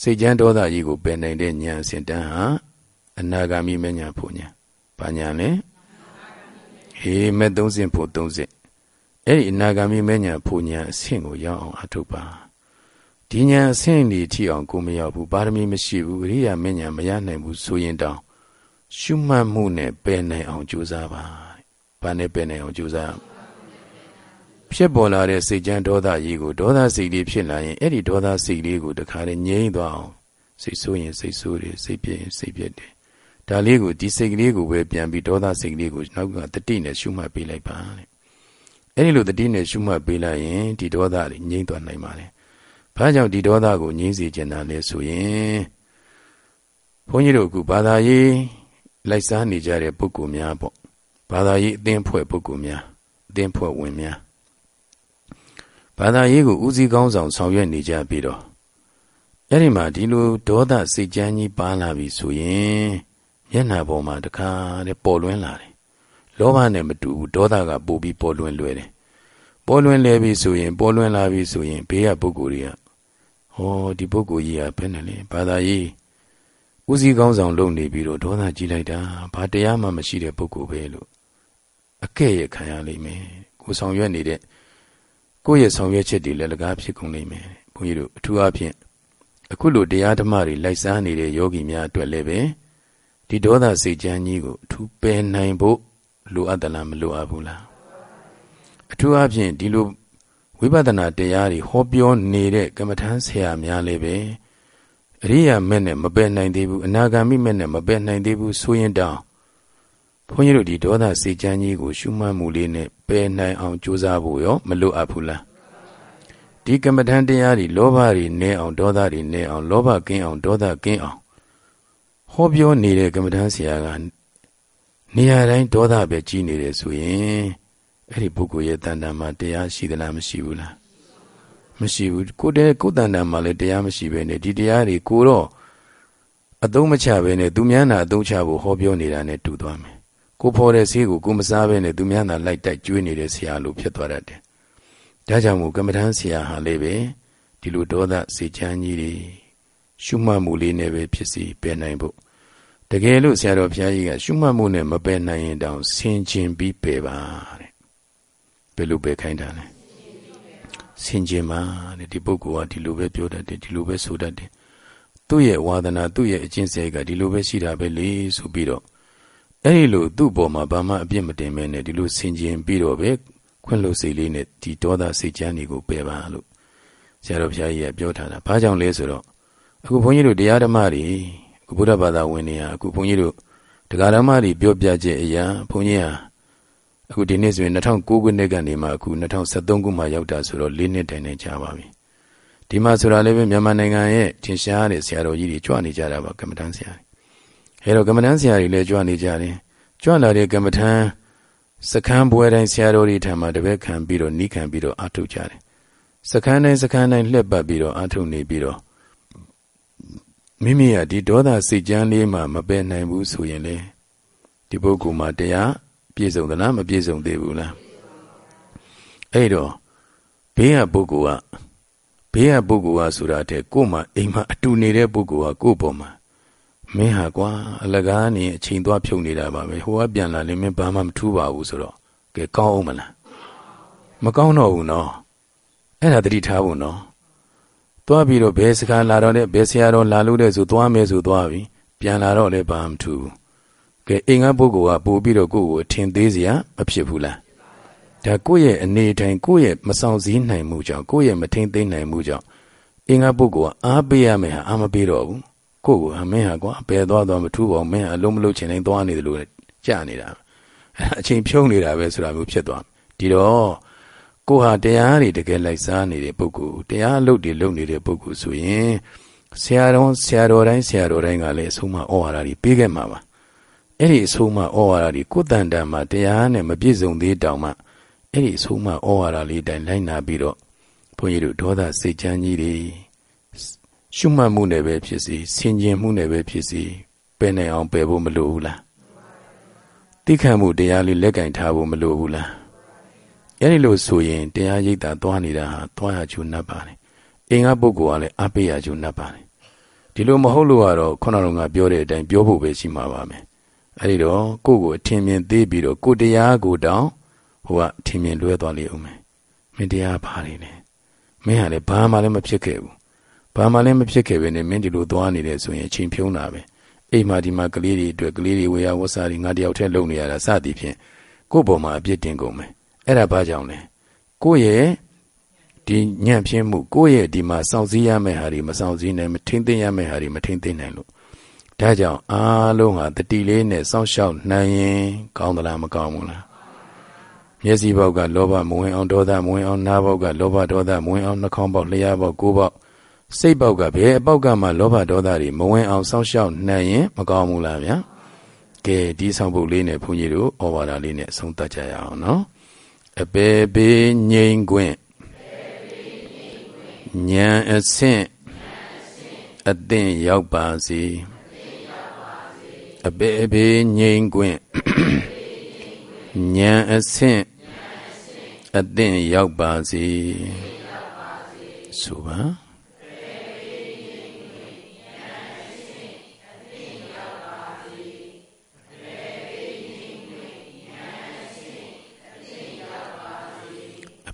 စိတ်ကြမ်းဒေါသကြီးကိုပယ်နိုင်တဲ့ဉာဏ်အစဉ်တန်းဟာအနာဂါမိမဉာဏ်ဖို့ဉာဏ်ဘာဉာဏ်လဲဟေးမဲ့30ဖို့30အဲ့ဒီအနာဂါမိမဉာဏ်ဖို့ဉာဏ်အဆင့်ကိုရောက်အောင်အထုတ်ပါဒီဉာဏ်အဆင့်ဒီထီအောင်ကိုမရောက်ဘူးပါရမီမရှိဘူးအရိယာမဉာဏ်မရနိုင်ဘူးဆိုရင်တောင် ရှုမှတ်မှုနဲ့ပယ်နိုင်အောင်ကြိုးစားပါ။ဘာနဲ့ပယ်နိုင်အောင်ကြိုးစားဖြစ်ပေါ်လာတဲ့စိတ်ကြမ်းဒေါသကြီးကိုဒေါသစိတ်လေးဖြစ်လာရင်အဲ့ဒီဒေါသစိတ်လေးကိုတခါလေငြိမ့်သွားအောင်စိတ်ဆိုးရင်စိတ်ဆိုးတယ်စိတ်ပြည့်ရင်စိတ်ပြည့်တယ်ဒါလေးကိုဒီစိတ်ကလေးကိုပဲပြန်ပြီးဒေါသစိတ်ကလေးကိုနောက်ကတတိနဲ့ရှုမှတ်ပေးလိုက်ပါတဲ့အဲ့ဒီလိုတတိနဲ့ရှုမှတ်ပေးလိုက်ရင်ဒီဒေါသတွေငြိမ့်သွားနိုင်ပါတယ်ဘာကြောင့်ဒီဒေါသကိုငြိမ့်စေချင်တာလဲဆိုရင်ဘုန်းကြီးတို့အခုဘာသာရေး လိုက်စားနေကြတဲ့ပုဂ္ဂိုလ်များပေါ့ဘာသာရေးအသင်းဖွဲ့ပုဂ္ဂိုလ်များအသင်းဖွဲ့ဝင်များဘာသာရေးကိုဦးစီးကောင်းဆောင်ဆောင်ရွက်နေကြပြီးတော့အဲ့ဒီမှာဒီလိုဒေါသစိတ်ကြမ်းကြီးပါလာပြီဆိုရင်မျက်နှာပေါ်မှာတခါတည်းပေါ်လွင်လာတယ်လောဘနဲ့မတူဘူးဒေါသကပိုပြီးပေါ်လွင်လွယ်တယ်ပေါ်လွင်လဲပြီဆိုရင်ပေါ်လွင်လာပြီဆိုရင်ဘေးကပုဂ္ဂိုလ်တွေကဟောဒီပုဂ္ဂိုလ်ကြီးကဘယ်နဲ့လဲဘာသာရေး ဦးစီးကောင်းဆောင်လုပ်နေပြီးတော့ဒေါသကြီးလိုက်တာဘာတရားမှမရှိတဲ့ပုဂ္ဂိုလ်ပဲလို့အကဲ့ရခံရလိမ့်မယ်ကိုဆောင်ရွက်နေတဲ့ကိုယ့်ရဲ့ဆောင်ရွက်ချက်တွေလည်းလကားဖြစ်ကုန်လိမ့်မယ်ဘုန်းကြီးတို့အထူးအားဖြင့်အခုလိုတရားဓမ္မတွေလိုက်စားနေတဲ့ယောဂီများအတွက်လည်းပဲဒီဒေါသစိတ်ကြမ်းကြီးကိုအထူးပယ်နိုင်ဖို့လိုအပ်သလားမလိုအပ်ဘူးလားအထူးအားဖြင့်ဒီလိုဝိပဿနာတရားတွေဟောပြောနေတဲ့ကမ္မထမ်းဆရာများလည်းပဲ အရိယာမဲ့နဲ့မပယ်နိုင်သေးဘူးအနာဂါမိမဲ့နဲ့မပယ်နိုင်သေးဘူးဆိုရင်တောင်ဘုန်းကြီးတို့ဒီဒေါသစေချမ်းကြီးကိုရှုမှတ်မှုလေးနဲ့ပယ်နိုင်အောင်ကြိုးစားဖို့ရောမလိုအပ်ဘူးလားဒီကမ္မထန်တရားတွေလောဘတွေနည်းအောင်ဒေါသတွေနည်းအောင်လောဘကင်းအောင်ဒေါသကင်းအောင်ဟောပြောနေတဲ့ကမ္မထန်ဆရာကနေရာတိုင်းဒေါသပဲကြီးနေတယ်ဆိုရင်အဲ့ဒီပုဂ္ဂိုလ်ရဲ့တန်တန်မှာတရားရှိသလားမရှိဘူးလား မရှိဘူးကိုတည်းကိုတန်တန်မှလည်းတရားမရှိပဲနဲ့ဒီတရားတွေကိုတော့အသုံးမချပဲနဲ့သူများနာအသုံးချဖို့ဟောပြောနေတာနဲ့တူသွားမယ်ကိုဖော်တဲ့ဆေးကိုကိုမစားပဲနဲ့သူများနာလိုက်တိုက်ကျွေးနေတဲ့ဆရာလိုဖြစ်သွားတတ်တယ်ဒါကြောင့်မို့ကမ္မထမ်းဆရာဟာလည်းပဲဒီလိုဒေါသစေချမ်းကြီးတွေရှုမှတ်မှုလေးနဲ့ပဲဖြစ်စီပယ်နိုင်ဖို့တကယ်လို့ဆရာတော်ဘုရားကြီးကရှုမှတ်မှုနဲ့မပယ်နိုင်ရင်တောင်ဆင်ခြင်ပြီးပယ်ပါတဲ့ဘယ်လိုပယ်ခိုင်းတာလဲ ဆင်ခြင်ပါတဲ့ဒီပုဂ္ဂိုလ်ကဒီလိုပဲပြောတတ်တယ်ဒီလိုပဲဆိုတတ်တယ်သူ့ရဲ့ဝါဒနာသူ့ရဲ့အကျင့်စိတ်ကဒီလိုပဲရှိတာပဲလေဆိုပြီးတော့အဲ့ဒီလိုသူ့ဘောမှာဘာမှအပြစ်မတင်မဲနဲ့ဒီလိုဆင်ခြင်ပြီးတော့ပဲခွင့်လို့စိတ်လေးနဲ့ဒီဒေါသစိတ်ချမ်းတွေကိုပယ်ပါလို့ဆရာတော်ဘုရားကြီးကပြောထားတာဘာကြောင့်လဲဆိုတော့အခုဘုန်းကြီးတို့တရားဓမ္မတွေအခုဘုရားဘာသာဝင်တွေဟာအခုဘုန်းကြီးတို့တရားဓမ္မတွေပြောပြချက်အရာဘုန်းကြီးဟာ အခုဒီနေ့ဆိုရင်2009ခုနှစ်ကနေမှအခု2013ခုမှရောက်တာဆိုတော့၄နှစ်တိုင်တိုင်ကြာပါပြီဒီမှာဆိုတာလည်းပဲမြန်မာနိုင်ငံရဲ့ထင်ရှားတဲ့ဆရာတော်ကြီးတွေကြွနေကြတာပါကမ္မထမ်းဆရာတွေအဲတော့ကမ္မထမ်းဆရာတွေလည်းကြွနေကြတယ်ကြွလာတဲ့ကမ္မထမ်းစခန်းပွဲတိုင်းဆရာတော်တွေထံမှာတပည့်ခံပြီးတော့နီးခံပြီးတော့အားထုတ်ကြတယ်စခန်းတိုင်းစခန်းတိုင်းလှက်ပတ်ပြီးတော့အားထုတ်နေပြီးတော့မိမိကဒီဒေါသစိတ်ကြမ်းလေးမှမပယ်နိုင်ဘူးဆိုရင်လေဒီပုဂ္ဂိုလ်မှာတရား ပြည့်စုံသလားမပြည့်စုံသေးဘူးလားအဲ့တော့ဘေးကပုဂ္ဂိုလ်ကဘေးကပုဂ္ဂိုလ်ကဆိုတာတဲ့ကို့မှာအိမ်မှာအတူနေတဲ့ပုဂ္ဂိုလ်ကကို့ပေါ်မှာမင်းဟာကွာအလကားနေအချိန်သွားဖြုတ်နေတာပါပဲဟိုကပြန်လာရင်မင်းဘာမှမထူးပါဘူးဆိုတော့ကဲကောင်းအောင်မလားမကောင်းတော့ဘူးနော်အဲ့ဒါတတိထားဖို့နော်သွားပြီးတော့ဘယ်စကားလာတော့လဲဘယ်ဆရာတော်လာလို့တဲ့ဆိုသွားမယ်ဆိုသွားပြီပြန်လာတော့လည်းဘာမှမထူးဘူး ကကဲအိမ်ကပုဂ္ဂိုလ်ကပို့ပြီးတော့ကိုယ့်ကိုအထင်သေးစရာမဖြစ်ဘူးလားဒါကိုယ့်ရဲ့အနေထိုင်ကိုယ့်ရဲ့မဆောင်စည်းနိုင်မှုကြောင့်ကိုယ့်ရဲ့မထိန်သိမ်းနိုင်မှုကြောင့်အင်္ဂါပုဂ္ဂိုလ်ကအားပေးရမယ်ဟာအားမပေးတော့ဘူးကိုယ့်ကိုဟာမင်းဟာကွာဘယ်သွားသွားမထူးပါဘူးမင်းဟာအလုံးမလုံးချင်တိုင်းသွားနေတယ်လို့ကြာနေတာအချိန်ဖြုံးနေတာပဲဆိုတာမျိုးဖြစ်သွားဒီတော့ကိုဟာတရားတွေတကယ်လိုက်စားနေတဲ့ပုဂ္ဂိုလ်တရားအလုပ်တွေလုပ်နေတဲ့ပုဂ္ဂိုလ်ဆိုရင်ဆရာတော်ဆရာတော်တိုင်းဆရာတော်တိုင်းကလည်းအဆုံးမဩဝါဒတွေပေးခဲ့မှာပါ အဲ့ဒီအဆုံးမဩဝါဒတွေကိုတန်တန်မှာတရားနဲ့မပြည့်စုံသေးတောင်မှအဲ့ဒီအဆုံးမဩဝါဒလေးတိုင်းလိုက်နာပြီးတော့ဘုန်းကြီးတို့ဒေါသစိတ်ချမ်းကြီးတွေရှုမှတ်မှုနဲ့ပဲဖြစ်စီဆင်ခြင်မှုနဲ့ပဲဖြစ်စီပယ်နိုင်အောင်ပယ်ဖို့မလိုဘူးလားသိခံမှုတရားလေးလက်ကင်ထားဖို့မလိုဘူးလားအဲ့ဒီလိုဆိုရင်တရားရိပ်တာသွားနေတာဟာသွားရချူနှပ်ပါတယ်အင်္ဂါပုဂ္ဂိုလ်ကလည်းအပိယချူနှပ်ပါတယ်ဒီလိုမဟုတ်လို့ကတော့ခုနကပြောတဲ့အတိုင်းပြောဖို့ပဲရှိမှာပါမယ် အဲ့ဒီတော့ကိုယ့်ကိုအထင်မြင်သေးပြီးတော့ကိုတရားကိုတောင်ဟိုကအထင်မြင်လွဲသွားလိမ့်ဦးမယ်မင်းတရားဘာနေလဲမင်းဟာလည်းဘာမှလည်းမဖြစ်ခဲ့ဘူးဘာမှလည်းမဖြစ်ခဲ့ပဲနဲ့မင်းဒီလိုသွားနေတယ်ဆိုရင်အချိန်ဖြုံးတာပဲအိမ်မှာဒီမှာကလေးတွေအတွက်ကလေးတွေဝေယဝဆာတွေငါတယောက်တည်းလုံနေရတာစသည်ဖြင့်ကိုယ့်ဘောမှာအပြစ်တင်ကုန်မယ်အဲ့ဒါဘာကြောင့်လဲကိုယ့်ရဲ့ဒီညံ့ပြင်းမှုကိုယ့်ရဲ့ဒီမှာစောင့်စည်းရမယ့်ဟာတွေမစောင့်စည်းနိုင်မထိမ့်သိမ့်ရမယ့်ဟာတွေမထိမ့်သိမ့်နိုင်လို့ ဒါကြောင့်အားလုံးဟာတတိလေးနဲ့စောင့်ရှောက်နိုင်ရင်ကောင်းသလားမကောင်းဘူးလားမျက်စိဘောက်ကလောဘမဝင်အောင်ဒေါသမဝင်အောင်နားဘောက်ကလောဘဒေါသမဝင်အောင်နှာခေါင်းဘောက်လျှာဘောက်ကိုယ်ဘောက်စိတ်ဘောက်ကဘယ်အပေါက်ကမှလောဘဒေါသတွေမဝင်အောင်စောင့်ရှောက်နိုင်ရင်မကောင်းဘူးလားဗျာကဲဒီဆောင်ပုတ်လေးနဲ့ဘုန်းကြီးတို့ဩဝါဒလေးနဲ့အဆုံးသတ်ကြရအောင်နော်အပေပေငြိမ်ခွင့်ဉာဏ်အဆင့်အသင့်ရောက်ပါစေ အပေပေငြိမ်ခွင့်ဉာဏ်အဆင့်အသင့်ရောက်ပါစေဆိုပါ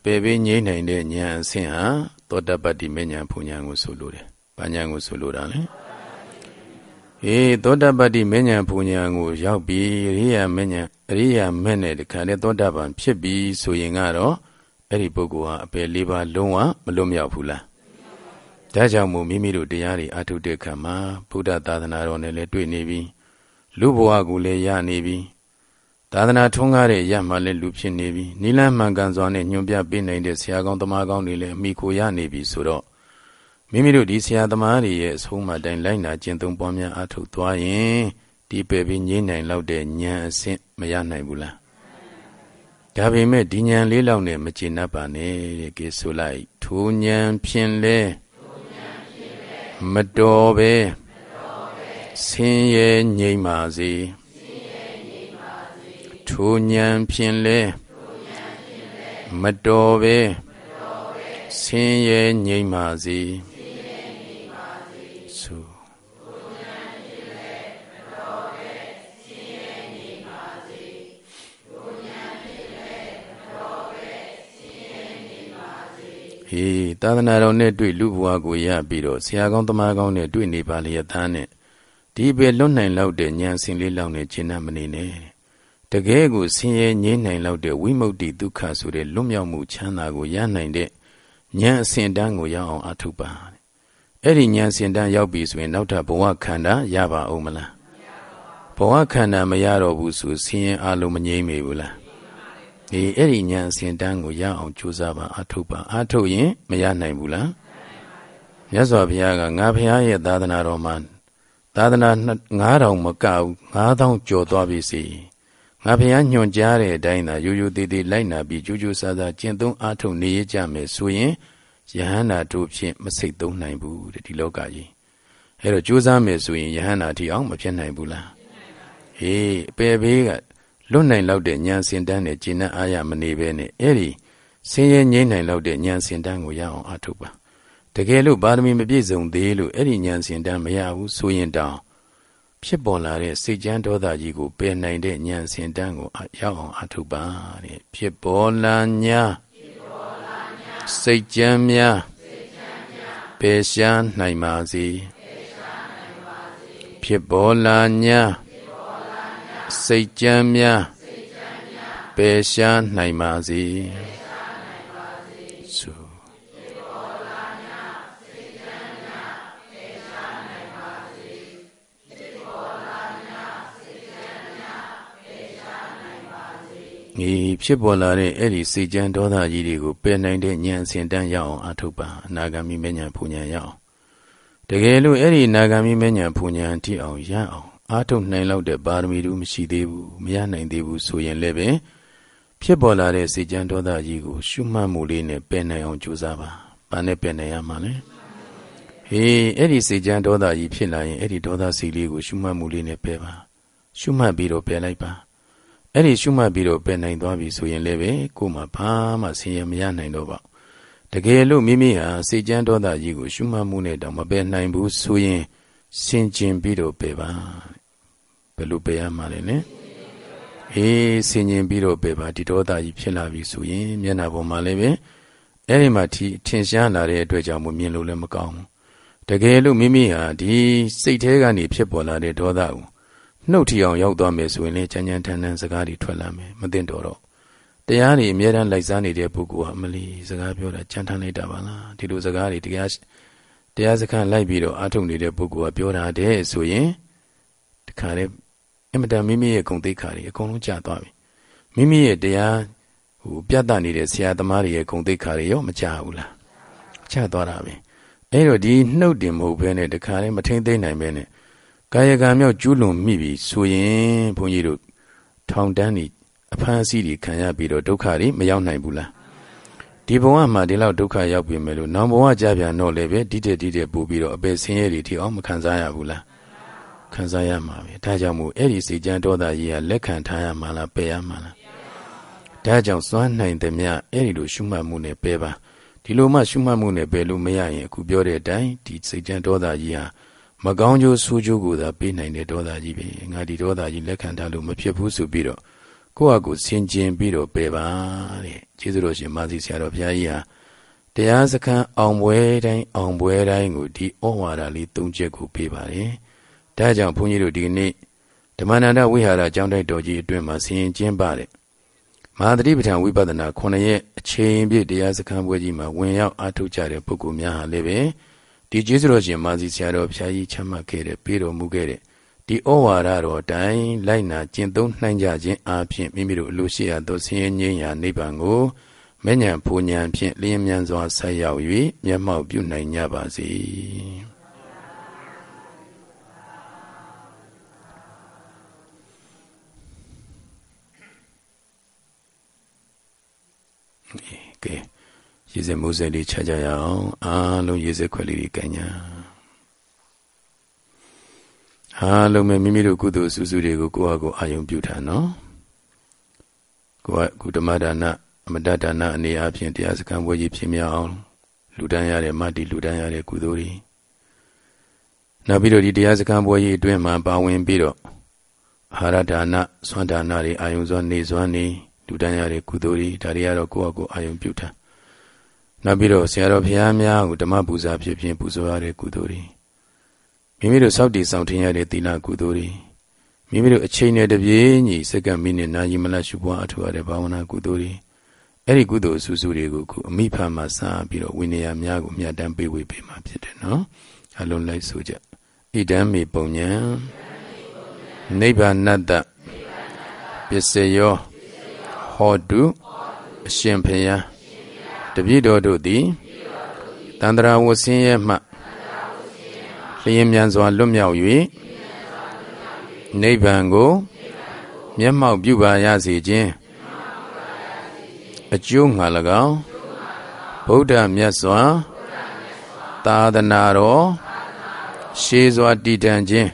ပယ်ပေးငြိမ့်နိုင်တဲ့ဉာဏ်အဆင့်ဟာသောတပတ္တိမဉ္ဇဉ်ဖူဉဏ်ကိုဆိုလိုတယ်။ဘာဉာဏ်ကိုဆိုလိုတာလဲ။ အေးသောတပတ္တိမဉ္ဇဉ်ဖူဉဏ်ကိုရောက်ပြီးအရိယာမဉ္ဇဉ်အရိယာမဲ့နဲ့တခါနဲ့သောတပန်ဖြစ်ပြီးဆိုရင်ကတော့အဲ့ဒီပုဂ္ဂိုလ်ဟာအပယ်လေးပါးလုံးဝမလွတ်မြောက်ဘူးလား။ဒါကြောင့်မို့မိမိတို့တရားတွေအထုတဲ့ခါမှာဘုဒ္ဓသာသနာတော်နဲ့လည်းတွေ့နေပြီးလူဘဝကိုလည်းရနေပြီးသာသနာထွန်းကားတဲ့ရမှလည်းလူဖြစ်နေပြီနိလန်းမှန်ကန်စွာနဲ့ညွန်ပြပေးနိုင်တဲ့ဆရာကောင်းသမားကောင်းတွေလည်းအမိကိုရနေပြီဆိုတော့ မိမိတို့ဒီဆရာသမားတွေရဲ့အဆုံးအမတိုင်းလိုက်နာကျင့်သုံးပွားများအားထုတ်သွားရင်ဒီပယ်ပြီးငြိမ့်နိုင်လောက်တဲ့ဉာဏ်အဆင့်မရနိုင်ဘူးလားဒါပေမဲ့ဒီဉာဏ်လေးလောက်နဲ့မကျင့်납ပါနဲ့တဲ့ကေဆိုလိုက်ထိုဉာဏ်ဖြင့်လဲမတော်ပဲဆင်းရဲငြိမ့်ပါစေထိုဉဏ်ဖြင့်လဲမတော်ပဲဆင်းရဲငြိမ့်ပါစေ ဟေးသာသနာတော်နဲ့တွေ့လူဘဝကိုရပြီးတော့ဆရာကောင်းတမန်ကောင်းနဲ့တွေ့နေပါလျက်သားနဲ့ဒီပဲလွတ်နိုင်လောက်တဲ့ဉာဏ်စင်လေးလောက်နဲ့ရှင်းမနေနဲ့တကယ်ကိုဆင်းရဲငြိမ်းနိုင်လောက်တဲ့ဝိမု ക്തി ဒုက္ခဆိုတဲ့လွတ်မြောက်မှုချမ်းသာကိုရနိုင်တဲ့ဉာဏ်အစဉ်တန်းကိုရအောင်အထုပါအဲ့ဒီဉာဏ်အစဉ်တန်းရောက်ပြီဆိုရင် နောက်ထပ်ဘဝခန္ဓာရပါအောင်မလားဘဝခန္ဓာမရတော့ဘူးဆိုဆင်းရဲအလုံးမငြိမ်းမေဘူးလား ဒီအဲ့ဒီဉာဏ်အစဉ်တန်းကိုရအောင်ကြိုးစားပါအထုပါအထုရင်မရနိုင်ဘူးလားမြတ်စွာဘုရားကငါဘုရားရဲ့သာသနာတော်မှာသာသနာ9000မကဘူး9000ကျော်သွားပြီစီငါဘုရားညွှန်ကြားတဲ့အတိုင်းသာရိုးရိုးသေးသေးလိုက်နာပြီးကြိုးကြိုးစားစားကျင့်သုံးအားထုတ်နေရကြမယ်ဆိုရင်ယဟန္တာတို့ဖြင့်မစိတ်သုံးနိုင်ဘူးတဲ့ဒီလောကကြီးအဲတော့ကြိုးစားမယ်ဆိုရင်ယဟန္တာထီအောင်မဖြစ်နိုင်ဘူးလားဟေးအပေဘေးက လွတ်နိုင်လောက်တဲ့ဉာဏ်စင်တန်းနဲ့ကျင့်တဲ့အားရမနေပဲနဲ့အဲ့ဒီဆင်းရဲငြိမ့်နိုင်လောက်တဲ့ဉာဏ်စင်တန်းကိုရအောင်အားထုတ်ပါတကယ်လို့ပါရမီမပြည့်စုံသေးလို့အဲ့ဒီဉာဏ်စင်တန်းမရဘူးဆိုရင်တောင်ဖြစ်ပေါ်လာတဲ့စိတ်ကြမ်းဒေါသကြီးကိုပယ်နိုင်တဲ့ဉာဏ်စင်တန်းကိုရောက်အောင်အထုပါတဲ့ဖြစ်ပေါ်လာညာစိတ်ကြမ်းများပယ်ရှားနိုင်ပါစေဖြစ်ပေါ်လာညာ စိတ်ကြမ်းများပယ်ရှားနိုင်ပါစေဒီဖြစ်ပေါ်လာတဲ့အဲ့ဒီစိတ်ကြမ်းဒေါသကြီးတွေကိုပယ်နိုင်တဲ့ဉာဏ်အစဉ်တန်းရအောင်အထုတ်ပါအနာဂမ်မိမဉဏ်ဖူဉဏ်ရအောင်တကယ်လို့အဲ့ဒီနာဂမ်မိမဉဏ်ဖူဉဏ်တိအောင်ရအောင် အထုတ်နိုင်လောက်တဲ့ပါရမီတို့မရှိသေးဘူးမရနိုင်သေးဘူးဆိုရင်လည်းပဲဖြစ်ပေါ်လာတဲ့စိတ်ကြမ်းဒေါသကြီးကို ရှုမှတ်မှုလေးနဲ့ပယ်နိုင်အောင်ကြိုးစားပါ။ဘာနဲ့ပယ်နိုင်ရမှာလဲ။ဟေးအဲ့ဒီစိတ်ကြမ်းဒေါသကြီးဖြစ်လာရင်အဲ့ဒီဒေါသစိတ်လေးကိုရှုမှတ်မှုလေးနဲ့ပယ်ပါ။ရှုမှတ်ပြီးတော့ပယ်လိုက်ပါ။အဲ့ဒီရှုမှတ်ပြီးတော့ပယ်နိုင်သွားပြီဆိုရင်လည်းပဲကိုယ်မှာဘာမှဆင်းရဲမရနိုင်တော့ပါတကယ်လို့မိမိဟာစိတ်ကြမ်းဒေါသကြီးကိုရှုမှတ်မှုနဲ့တောင်မပယ်နိုင်ဘူးဆိုရင်ဆင်ကျင်ပြီးတော့ပယ်ပါ ဘယ်လိုပယ်ရမှာလဲနဲ့အေးဆင်ကျင်ပြီးတော့ပယ်ပါဒီဒေါသကြီးဖြစ်လာပြီဆိုရင်မျက်နှာပေါ်မှာလည်းပဲအဲ့ဒီမှာဒီထင်ရှားလာတဲ့အတွက်ကြောင့်မမြင်လို့လည်းမကောင်းဘူးတကယ်လို့မိမိဟာဒီစိတ်ထဲကနေဖြစ်ပေါ်လာတဲ့ဒေါသကိုနှုတ်ထီအောင်ရောက်သွားမယ်ဆိုရင်လည်းချမ်းချမ်းထန်းထန်းစကားတွေထွက်လာမယ်မသိတော့တော့တရားတွေအမြဲတမ်းလိုက်စားနေတဲ့ပုဂ္ဂိုလ်ဟာအမလီစကားပြောတာချမ်းထန်းလိုက်တာပါလားဒီလိုစကားတွေတရားတရားစခန်းလိုက်ပြီးတော့အာထုံနေတဲ့ပုဂ္ဂိုလ်ကပြောတာတဲ့ဆိုရင်တခါလေ အမတန်မိမိရဲ့ဂုဏ်သိက္ခာတွေအကုန်လုံးကျသွားပြီမိမိရဲ့တရားဟိုပြတ်တနေတဲ့ဆရာသမားတွေရဲ့ဂုဏ်သိက္ခာတွေရောမကျဘူးလားကျသွားတာပဲအဲ့တော့ဒီနှုတ်တင်မဟုတ်ဘဲနဲ့တခါလေမထိမ့်သိမ့်နိုင်ဘဲနဲ့ကာယကံမြောက်ကျူးလွန်မိပြီဆိုရင်ဘုန်းကြီးတို့ထောင်တန်းနေအဖမ်းအဆီးတွေခံရပြီးတော့ဒုက္ခတွေမရောက်နိုင်ဘူးလားဒီဘဝမှာဒီလောက်ဒုက္ခရောက်ပြီမဲ့လို့နောင်ဘဝကြပြန်တော့လည်းပဲဒီတဲ့ဒီတဲ့ပို့ပြီးတော့အပယ်ဆင်းရဲတွေထိအောင်မခံစားရဘူးလား ခံစားရမှာပဲဒါကြောင့်မို့အဲ့ဒီစိတ်ကြမ်းဒေါသကြီးကလက်ခံထားရမှာလားပယ်ရမှာလားဒါကြောင့်စွမ်းနိုင်သည်မြအဲ့ဒီလိုရှုမှတ်မှုနဲ့ပယ်ပါဒီလိုမှရှုမှတ်မှုနဲ့ပယ်လို့မရရင်အခုပြောတဲ့အတိုင်းဒီစိတ်ကြမ်းဒေါသကြီးဟာမကောင်းကျိုးဆိုးကျိုးကိုသာပေးနိုင်တဲ့ဒေါသကြီးပဲငါဒီဒေါသကြီးလက်ခံထားလို့မဖြစ်ဘူးဆိုပြီးတော့ကိုယ့်အကူဆင်ကျင်ပြီးတော့ပယ်ပါတဲ့ကျေးဇူးတော်ရှင်မာစီဆရာတော်ဘုရားကြီးဟာတရားစခန်းအောင်ပွဲတိုင်းအောင်ပွဲတိုင်းကိုဒီဩဝါဒလေးသုံးချက်ကိုပေးပါတယ် ဒါကြောင့်ဘုန်းကြီးတို့ဒီနေ့ဓမ္မနန္ဒဝိဟာရကျောင်းတိုက်တော်ကြီးအတွင်းမှာဆင်ရင်ကျင်းပါတယ်မဟာသတိပဋ္ဌာန်ဝိပဿနာ9ရက်အချိန်ပြည့်တရားစခန်းပွဲကြီးမှာဝင်ရောက်အားထုတ်ကြတဲ့ပုဂ္ဂိုလ်များဟာလည်းပဲဒီကျေးဇူးတော်ရှင်မာစီဆရာတော်ဘုရားကြီးချမ်းမှတ်ခဲ့တဲ့ပေးတော်မူခဲ့တဲ့ဒီဩဝါဒတော်တိုင်းလိုက်နာကျင့်သုံးနိုင်ကြခြင်းအပြင်မိမိတို့အလိုရှိရသောဆင်းရဲငြိမ်းရာနိဗ္ဗာန်ကိုမဉ္ဇဉ်ဖူဉ္ဇဉ်ဖြင့်လျင်မြန်စွာဆက်ရောက်၍မျက်မှောက်ပြုနိုင်ကြပါစေ။ ကဲရေစက်မိုးစက်လေးချကြရအောင်အားလုံးရေစက်ခွက်လေးတွေကန်ညာအားလုံးပဲမိမိတို့ကုသိုလ်စုစုတွေကိုကိုယ့်ဟာကိုယ်အာယုံပြုထားနော်ကိုယ်ကကုဓမဒါနအမတဒါနအနေအချင်းတရားစခန်းပွဲကြီးဖြစ်မြောက်အောင်လူတန်းရတဲ့မတ္တိလူတန်းရတဲ့ကုသိုလ်တွေနောက်ပြီးတော့ဒီတရားစခန်းပွဲကြီးအတွင်းမှာပါဝင်ပြီးတော့အာဟာရဒါနသွမ်းဒါနတွေအာယုံစွမ်းနေစွမ်းနေ လူတန်းရတဲ့ကုသိုလ်တွေဒါတွေကတော့ကိုယ့်ဟာကိုယ်အာယုံပြုထားနောက်ပြီးတော့ဆရာတော်ဘုရားများကိုဓမ္မပူဇာဖြစ်ဖြစ်ပူဇော်ရတဲ့ကုသိုလ်တွေမိမိတို့စောင့်တည်ဆောင်ထင်ရတဲ့သီလကုသိုလ်တွေမိမိတို့အချိန်နဲ့တပြေးညီစက္ကန့်မိနစ်နာရီမလတ်ရှုပွားအထောက်ရတဲ့ဘာဝနာကုသိုလ်တွေအဲ့ဒီကုသိုလ်အဆူဆူတွေကိုခုအမိဖမှာစပြီးတော့ဝိနည်းများကိုမြတ်တမ်းပေးဝေပေးမှာဖြစ်တယ်နော်အလုံးလိုက်ဆိုကြဣဒံမေပုံညာနိဗ္ဗာနတ္တပစ္စယော ဟောတုအရှင်ဖျားတပည့်တော်တို့သည်တန္တရာဝဆင်းရဲမှလျင်မြန်စွာလွတ်မြောက်၍နိဗ္ဗာန်ကိုမျက်မှောက်ပြုပါရစေခြင်းအကျိုးငှာ၎င်းဗုဒ္ဓမြတ်စွာသာသနာတော်ရှေးစွာတည်တံ့ခြင်း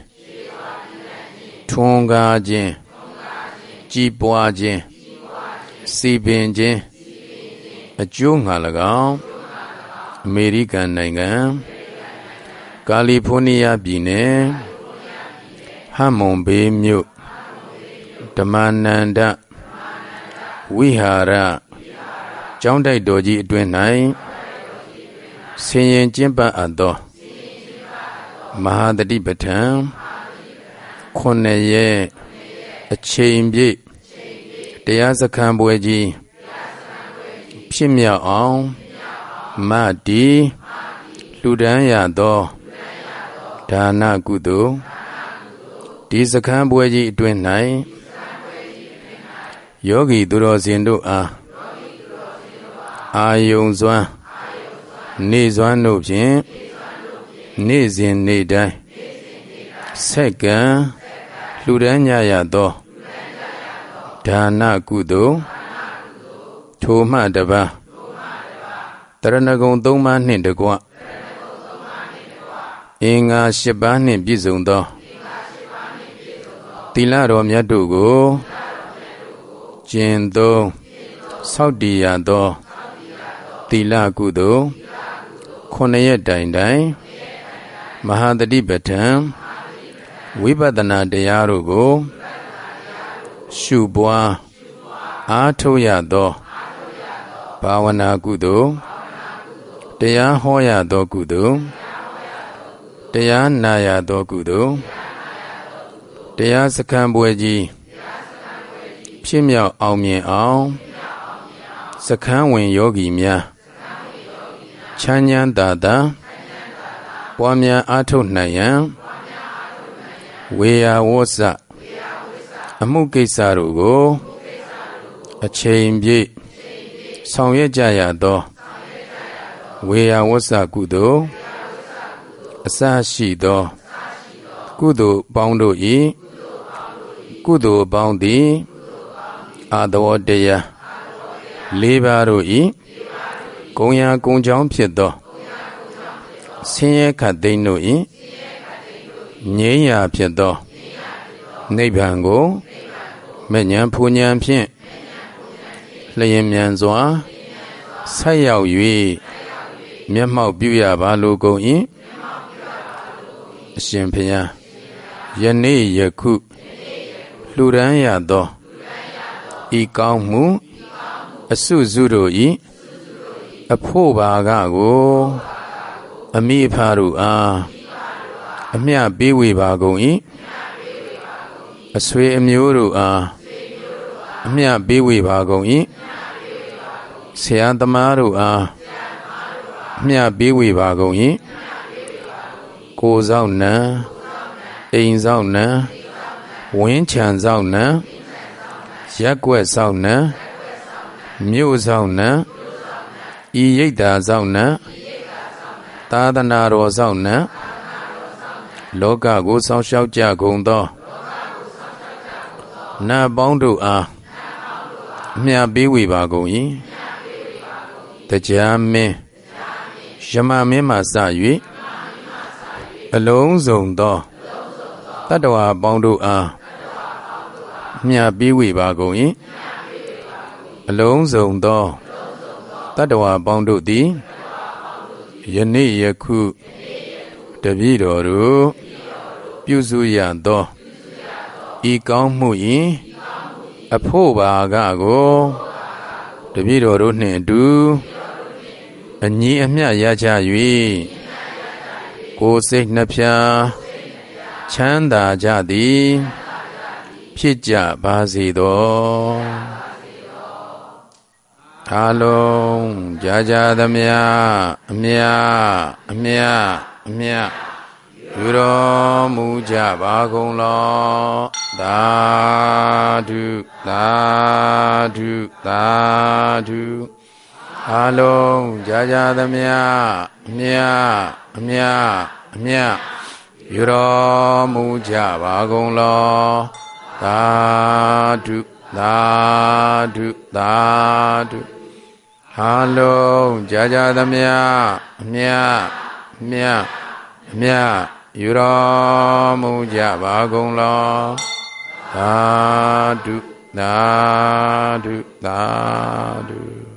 ထွန်းကားခြင်းကြီးပွားခြင်း စီပင်ခြင်းအကျိုးငှာ၎င်းအမေရိကန်နိုင်ငံကာလီဖိုးနီးယားပြည်နယ်ဟမ်မွန်ဘေးမြို့ဓမ္မနန္ဒဝိဟာရကျောင်းတိုက်တော်ကြီးအတွင်း၌ဆင်ရင်ကျင့်ပတ်အပ်သောမဟာတတိပဋ္ဌံခုနှစ်ရက်အချိန်ပြည့် တရားစခန်းပွဲကြီးဖြစ်မြောက်အောင်မတီလူဒန်းရသောဒါနကုသိုလ်ဒီစခန်းပွဲကြီးအတွင်၌ယောဂီသူတော်စင်တို့အားအာယုံစွမ်းနေစွမ်းတို့ဖြင့်နေ့စဉ်နေ့တိုင်းဆက်ကံလူဒန်းညရသော ဒါနကုသိုလ်ထိုမှတပါတရဏဂုံသုံးပါးနှင့်တကွအင်္ဂါ၈ပါးနှင့်ပြည့်စုံသောသီလတော်မြတ်တို့ကိုကျင့်သုံးဆောက်တည်ရသောသီလကုသိုလ်ခုနှစ်ရက်တိုင်တိုင်မဟာတတိပဋ္ဌံဝိပဿနာတရားတို့ကို ရှုပွားအားထုတ်ရသောဘာဝနာကုသိုလ်တရားဟောရသောကုသိုလ်တရားနာရသောကုသိုလ်တရားစခန်းပွဲကြီးဖြစ်မြောက်အောင်မြင်အောင်စခန်းဝင်ယောဂီများချမ်းချမ်းသာသာပွားများအားထုတ်နိုင်ရန်ဝေယဝဆ အမှုကိစ္စတို့ကို အချိန်ပြည့်ဆောင်ရွက်ကြရသောဝေယဝဆကုသိုလ်အစရှိသော ကုသိုလ်ပေါင်းတို့၏ကုသိုလ်ပေါင်းသည်အာသဝတရားလေးပါးတို့၏ဂုံရာဂုံချောင်းဖြစ်သောဆင်းရဲခတ်သိမ်းတို့၏ငြိမ်းရာဖြစ်သော နိဗ္ဗာန်ကိုမဉ္ဇဉ်ဖူဉ္ဇဉ်ဖြင့်လျင်မြန်စွာဆက်ရောက်၍မျက်မှောက်ပြုရပါလိုကုန်၏အရှင်ဖျားယနေ့ယခုလှူဒန်းရသောဤကောင်းမှုအစုစုတို့ဤအဖို့ဘာကကို အမိအဖတို့အားအမျှပေးဝေပါကုန်၏ အဆွေအမျိုးတို့အားအမျှပေးဝေပါကုန်၏ဆရာသမားတို့အားအမျှပေးဝေပါကုန်၏ကိုဆောင်နံအိမ်ဆောင်နံဝင်းချံဆောင်နံရက်ွက်ဆောင်နံမြို့ဆောင်နံဤရိတ်တာဆောင်နံသာသနာတော်ဆောင်နံလောကကိုဆောင်းလျှောက်ကြကုန်သော နတ်ပေါင်းတို့အားအမြပေးဝေပါကုန်၏တရားမင်းယမမင်းမှစ၍အလုံးစုံသောတတ္တဝါပေါင်းတို့အားမြတ်ပေးဝေပါကုန်၏အလုံးစုံသောတတ္တဝါပေါင်းတို့သည်ယနေ့ယခုတပည့်တော်တို့ပြုစုရသော ဤကောင်းမှု၏အဖို့ပါကကိုတပည့်တော်တို့နှင့်အတူအညီအမျှရကြ၍ကိုယ်စိတ်နှပြချမ်းသာကြသည် ဖြစ်ကြပါစေသောအားလုံးကြာကြာသမျှအမြအမြအမြ ယူတော်မူကြပါကုန်လောသာဓုသာဓုသာဓုအားလုံးကြာကြာသမျှအမြအမြအမြယူတော်မူကြပါကုန်လောသာဓုသာဓုသာဓုအားလုံးကြာကြာသမျှအမြအမြအမြ ယူတော်မူကြပါကုန်လောသာဓုသာဓုသာဓု